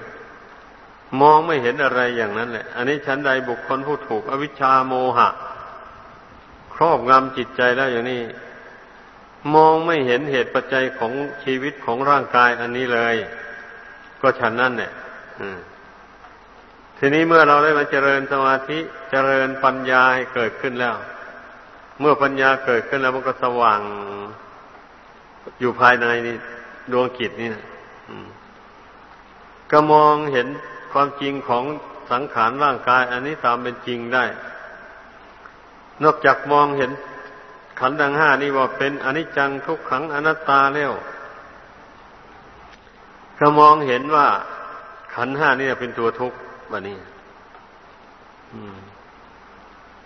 มองไม่เห็นอะไรอย่างนั้นแหละ อันนี้ฉันใดบุคคลผู้ถูก อวิชชาโมหะ ครอบงำจิตใจแล้วอย่างนี้ มองไม่เห็นเหตุปัจจัยของชีวิตของร่างกายอันนี้เลย ก็ฉันนั่นเนี่ย ทีนี้เมื่อเราได้มาเจริญสมาธิเจริญปัญญาให้เกิดขึ้นแล้ว เมื่อปัญญาเกิดขึ้นแล้วมันก็สว่าง อยู่ภายในนี่ดวงจิตนี่นะก็มองเห็นความจริงของสังขารร่างกาย อันนี้ตามเป็นจริงได้ นอกจากมองเห็นขันธ์ทั้งห้านี่ว่าเป็นอนิจจังทุกขังอนัตตาแล้วก็มองเห็นว่าขันธ์ห้านี่เป็นตัวทุกข์ แบบนี้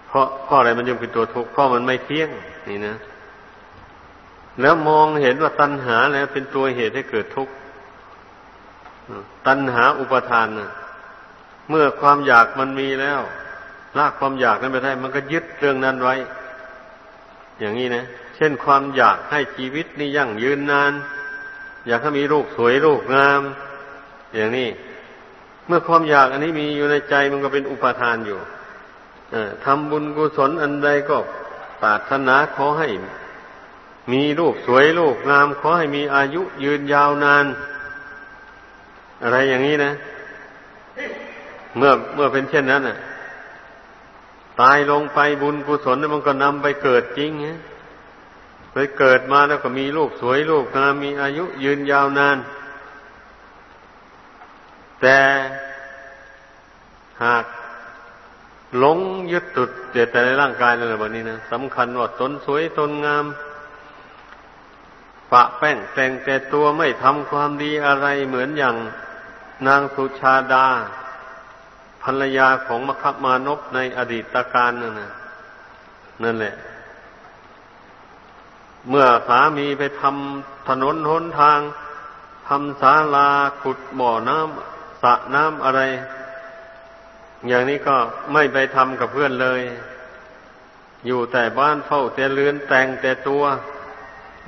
เพราะเพราะอะไรมันยังเป็นตัวทุกข์เพราะมันไม่เที่ยง นี่นะแล้วมองเห็นว่าตัณหาแล้วเป็นตัวเหตุให้เกิดทุกข์ตัณหาอุปทานนะเมื่อความอยากมันมีแล้วลากความอยากนั้นไปได้ มันก็ยึดเรื่องนั้นไว้ อย่างนี้นะเช่นความอยากให้ชีวิตนี่ยั่งยืนนาน อยากให้มีลูกสวยลูกงาม อย่างนี้ เมื่อความอยากอันนี้มีอยู่ในใจมันก็เป็นอุปทานอยู่ทำบุญกุศลอันใดก็ปรารถนาขอให้ มีลูกสวยลูกงามขอให้มีอายุยืนยาวนาน อะไรอย่างนี้นะ เมื่อเมื่อเป็นเช่นนั้นอะ ตายลงไปบุญกุศลมันก็นำไปเกิดจริงไปเกิดมาแล้วก็มีลูกสวยลูกงามมีอายุยืนยาวนาน แต่หากหลงยึดตุดเจตในร่างกายนั่นแหละวันนี้นะสำคัญว่าตนสวยตนงาม ปะแป้งแต่งแต่ตัวไม่ทำความดีอะไรเหมือนอย่างนางสุชาดา ภรรยาของมคมานพในอดีตการนั่นนะนั่นแหละ เมื่อสามีไปทำถนนหนทางทำศาลาขุดบ่อน้ำ ระน้ำอะไร อย่างนี้ก็ไม่ไปทำกับเพื่อนเลย อยู่แต่บ้านเฝ้าแต่เรือนแต่งแต่ตัว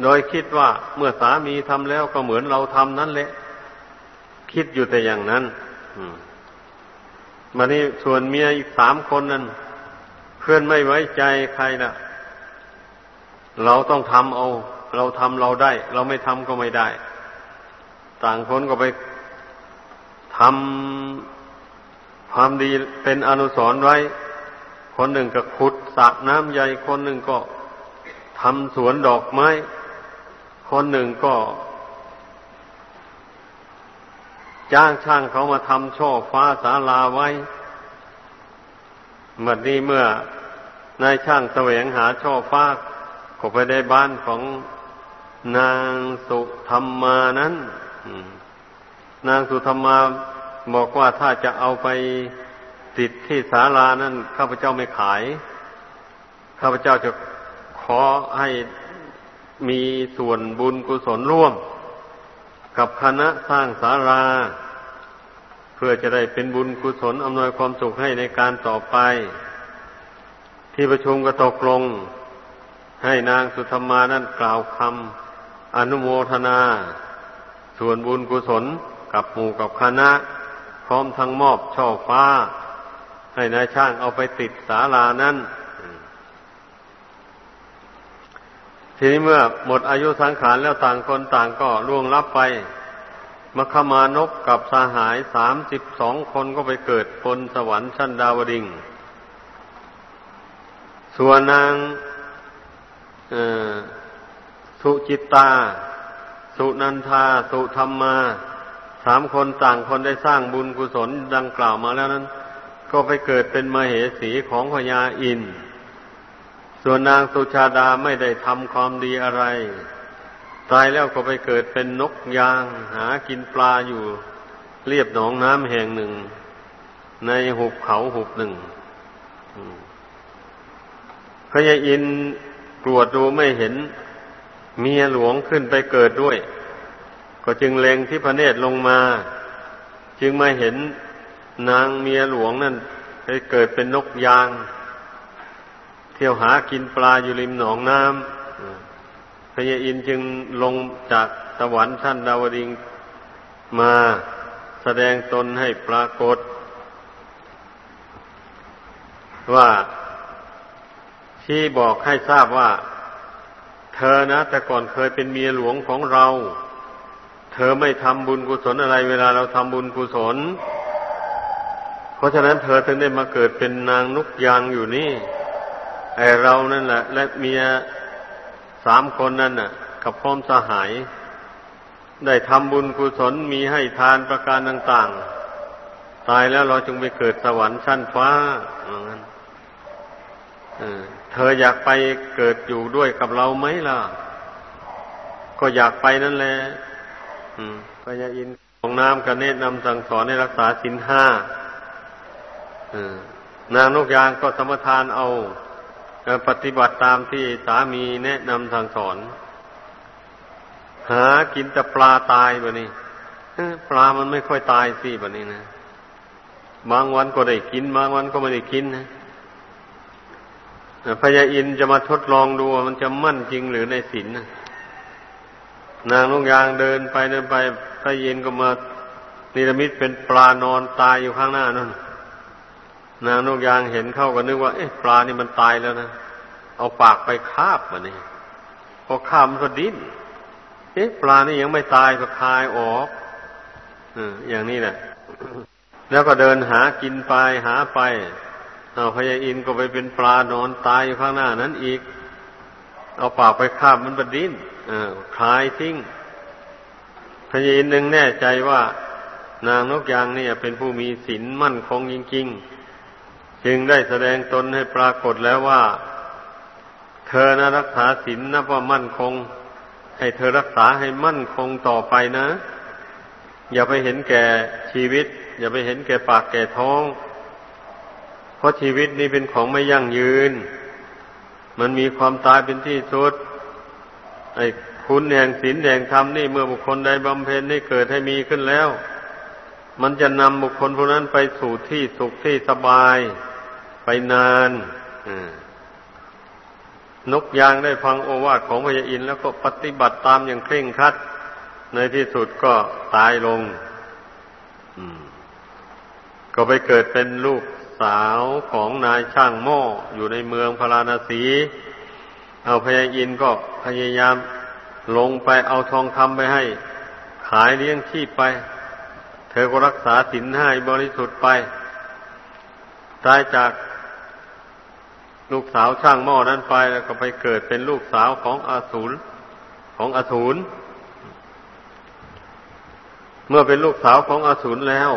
โดยคิดว่าเมื่อสามีทำแล้วก็เหมือนเราทำนั่นแหละ คิดอยู่แต่อย่างนั้นมานี่ส่วนเมียอีกสามคนนั้น เพื่อนไม่ไว้ใจใครนะเราต้องทำเอา เราทำเราได้ เราไม่ทำก็ไม่ได้ ต่างคนก็ไป ทำความดีเป็นอนุสรณ์ไว้ คนหนึ่งก็ขุดสระน้ำใหญ่ คนหนึ่งก็ทำสวนดอกไม้ คนหนึ่งก็ จ้างช่างเขามาทำช่อฟ้าศาลาไว้เมื่อนี้เมื่อนายช่างแสวงหาช่อฟ้าก็ไปได้บ้านของนางสุธรรมานั้น นางสุธรรมาบอกว่าถ้าจะเอาไปติดที่ศาลานั้นข้าพเจ้าไม่ขาย ข้าพเจ้าจะขอให้มีส่วนบุญกุศลร่วม กับคณะสร้างศาลา เพื่อจะได้เป็นบุญกุศลอำนวยความสุขให้ในการต่อไป ที่ประชุมก็ตกลง ให้นางสุธรรมานั้นกล่าวคำอนุโมทนา ส่วนบุญกุศล กับหมู่กับคณะ พร้อมทั้งมอบช่อฟ้า ให้นายช่างเอาไปติดศาลานั้นทีนี้เมื่อหมดอายุสังขารแล้วต่างคนต่างก็ล่วงลับไปมคมานพกับสหายสามสิบสองคนก็ไปเกิดบนสวรรค์ชั้นดาวดิงส่วนนางสุจิตตา สุนันทา สุธรรมา สามคนต่างคนได้สร้างบุญกุศลดังกล่าวมาแล้วนั้น ก็ไปเกิดเป็นมเหสีของพญาอิน ส่วนนางสุชาดาไม่ได้ทำความดีอะไร ตายแล้วก็ไปเกิดเป็นนกยาง หากินปลาอยู่ เรียบหนองน้ำแห่งหนึ่ง ในหุบเขาหุบหนึ่งพญาอินกรวดดูไม่เห็นเมียหลวงขึ้นไปเกิดด้วย ก็จึงเล็งที่พระเนตรลงมา จึงมาเห็นนางเมียหลวงนั่นไปเกิดเป็นนกยาง เที่ยวหากินปลาอยู่ริมหนองน้ำพญาอินจึงลงจากสวรรค์ชั้นดาวดิงมาแสดงตนให้ปรากฏ ว่าที่บอกให้ทราบว่า เธอนะ แต่ก่อนเคยเป็นเมียหลวงของเรา เธอไม่ทำบุญกุศลอะไร เวลาเราทำบุญกุศล เพราะฉะนั้นเธอถึงได้มาเกิดเป็นนางนุกยางอยู่นี่ไอเรานั่นแหละ และเมียสามคนนั่นน่ะ กับพร้อมสหาย ได้ทำบุญกุศลมีให้ทานประการต่างๆ ตายแล้วเราจึงไปเกิดสวรรค์ชั้นฟ้าเธออยากไปเกิดอยู่ด้วยกับเราไหมล่ะ ก็อยากไปนั่นแหละ พญาอินของน้ำกระเนตนำสั่งสอนให้รักษาสินห้านางนกยางก็สมทานเอาปฏิบัติตามที่สามีแนะนำสั่งสอน หากินแต่ปลาตายแบบนี้ปลามันไม่ค่อยตายสิแบบนี้นะบางวันก็ได้กิน บางวันก็ไม่ได้กินนะพญาอินจะมาทดลองดูมันจะมั่นจริงหรือในศีลนะ นางลุงยางเดินไปเดินไปพระเย็นก็มานิรมิตเป็นปลานอนตายอยู่ข้างหน้านั่นนางนกยางเห็นเข้าก็นึกว่า เอ๊ะปลานี่มันตายแล้วนะเอาปากไปคาบมันนี่พอคาบมันก็ดิ้นเอ๊ะปลานี่ยังไม่ตายก็คายออกอย่างนี้แหละแล้วก็เดินหากินไปหาไปเอาพญาอินก็ไปเป็นปลานอนตายอยู่ข้างหน้านั้นอีก เอาปากไปคาบมันบดิ้น คลายทิ้งพญาอินหนึ่งแน่ใจว่านางนกยางเนี่ย เป็นผู้มีศีลมั่นคงจริง ๆ จึงได้แสดงตนให้ปรากฏแล้วว่า เธอนะรักษาศีลนับว่ามั่นคง ให้เธอรักษาให้มั่นคงต่อไปนะ อย่าไปเห็นแก่ชีวิต อย่าไปเห็นแก่ปากแก่ท้อง เพราะชีวิตนี้เป็นของไม่ยั่งยืน มันมีความตายเป็นที่สุด ไอ้คุณแห่งศีลแห่งธรรมนี่เมื่อบุคคลใดบำเพ็ญให้เกิดให้มีขึ้นแล้ว มันจะนำบุคคลผู้นั้นไปสู่ที่สุขที่สบายไปนานนกยางได้ฟังโอวาทของพญาอินแล้วก็ปฏิบัติตามอย่างเคร่งครัด ในที่สุดก็ตายลงก็ไปเกิดเป็นลูกสาวของนายช่างหม้ออยู่ในเมืองพาราณสี เอาพญาอินก็พยายามลงไปเอาทองคำไปให้ ขายเลี้ยงชีพไป เธอก็รักษาสินให้บริสุทธิ์ไป ตายจากลูกสาวช่างหม้อนั้นไปแล้วก็ไปเกิดเป็นลูกสาวของอาสูรของอสูร เมื่อเป็นลูกสาวของอสูรแล้ว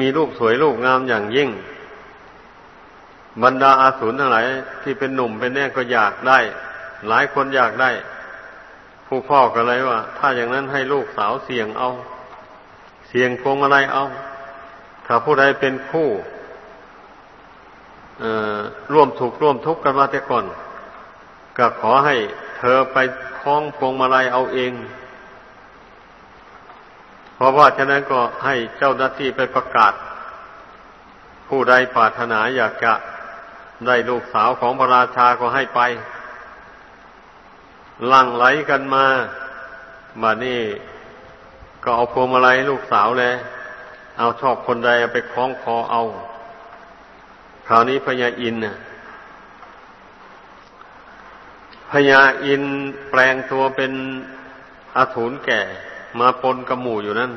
มีลูกสวยลูกงามอย่างยิ่ง บรรดาอาสูรทั้งหลายที่เป็นหนุ่มเป็นแน่ก็อยากได้ หลายคนอยากได้ ผู้พ่อก็เลยว่า ถ้าอย่างนั้นให้ลูกสาวเสี่ยงเอา เสี่ยงพวงมาลัยเอา ถ้าผู้ใดเป็นคู่ร่วมถูกร่วมทุกข์กันมาแต่ก่อน ก็ขอให้เธอไปคล้องพวงมาลัยเอาเอง เพราะว่าฉะนั้นก็ให้เจ้าหน้าที่ไปประกาศ ผู้ใดปรารถนาอยากจะ ได้ลูกสาวของพระราชาก็ให้ไปลังไหลกันมามานี่ก็เอาพวงมาลัยลูกสาวเลย เอาชอบคนใดไปคล้องคอเอา คราวนี้พญาอินน่ะพญาอินแปลงตัวเป็นอาถูนแก่ มาปนกระหมู่อยู่นั่น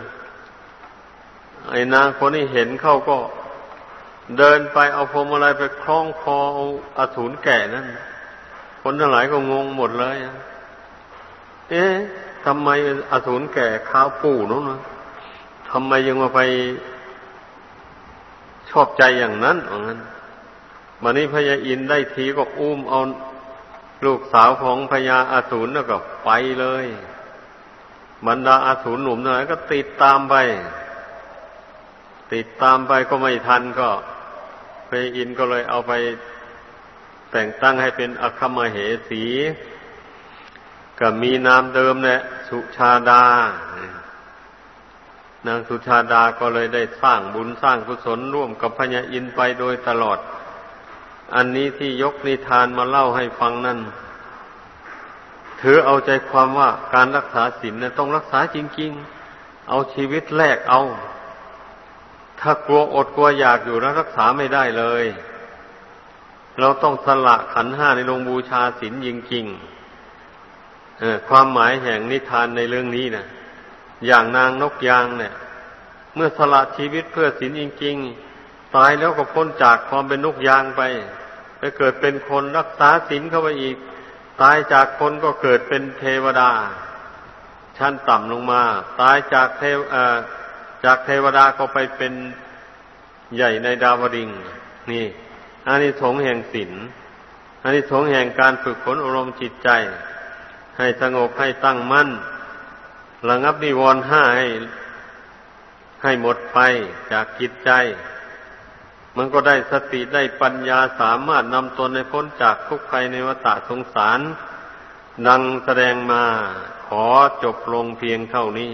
ไอ้นางคนนี้เห็นเข้าก็ เดินไปเอาพวงมาลัยไปคล้องคอเอาอาถูนแก่นั่นคนทั้งหลายก็งงหมดเลย เอ๊ะทำไมอสูรแก่ข้าวปู่นู้นะทำไมยังมาไปชอบใจอย่างนั้นอย่างนั้นวันนี้พญาอินได้ทีก็อุ้มเอาลูกสาวของพญาอาสูรแล้วก็ไปเลยบรรดาอาสูรหนุ่มนั้นก็ติดตามไป ติดตามไปก็ไม่ทันก็ อินก็เลยเอาไปแต่งตั้งให้เป็นอัคมเหสีก็มีนามเดิมเนี่ยสุชาดา นางสุชาดาก็เลยได้สร้างบุญสร้างกุศลร่วมกับพญาอินไปโดยตลอด อันนี้ที่ยกนิทานมาเล่าให้ฟังนั่นถือเอาใจความว่าการรักษาศีลเนี่ยต้องรักษาจริง ๆ เอาชีวิตแลกเอา ถ้ากลัวอดกลัวอยากอยู่แล้วรักษาไม่ได้เลย เราต้องสละขันห้าในลงบูชาศีลจริงๆความหมายแห่งนิทานในเรื่องนี้นะอย่างนางนกยางเนี่ย เมื่อสละชีวิตเพื่อศีลจริง ๆ ตายแล้วก็พ้นจากความเป็นนกยางไปไปเกิดเป็นคนรักษาศีลเข้าไปอีก ตายจากคนก็เกิดเป็นเทวดา ชั้นต่ำลงมา ตายจากเทว จากเทวดาก็ไปเป็นใหญ่ในดาวดิงนี่อันนี้สงแห่งศีลอันนี้สงแห่งการฝึกฝนอารมณ์จิตใจ ให้สงบให้ตั้งมั่นระงับนิวรณ์ห้าให้ให้หมดไปจากจิตใจ มันก็ได้สติได้ปัญญาสามารถนำตนในพ้นจากทุกข์ภัยในวัฏสงสาร ดังแสดงมาขอจบลงเพียงเท่านี้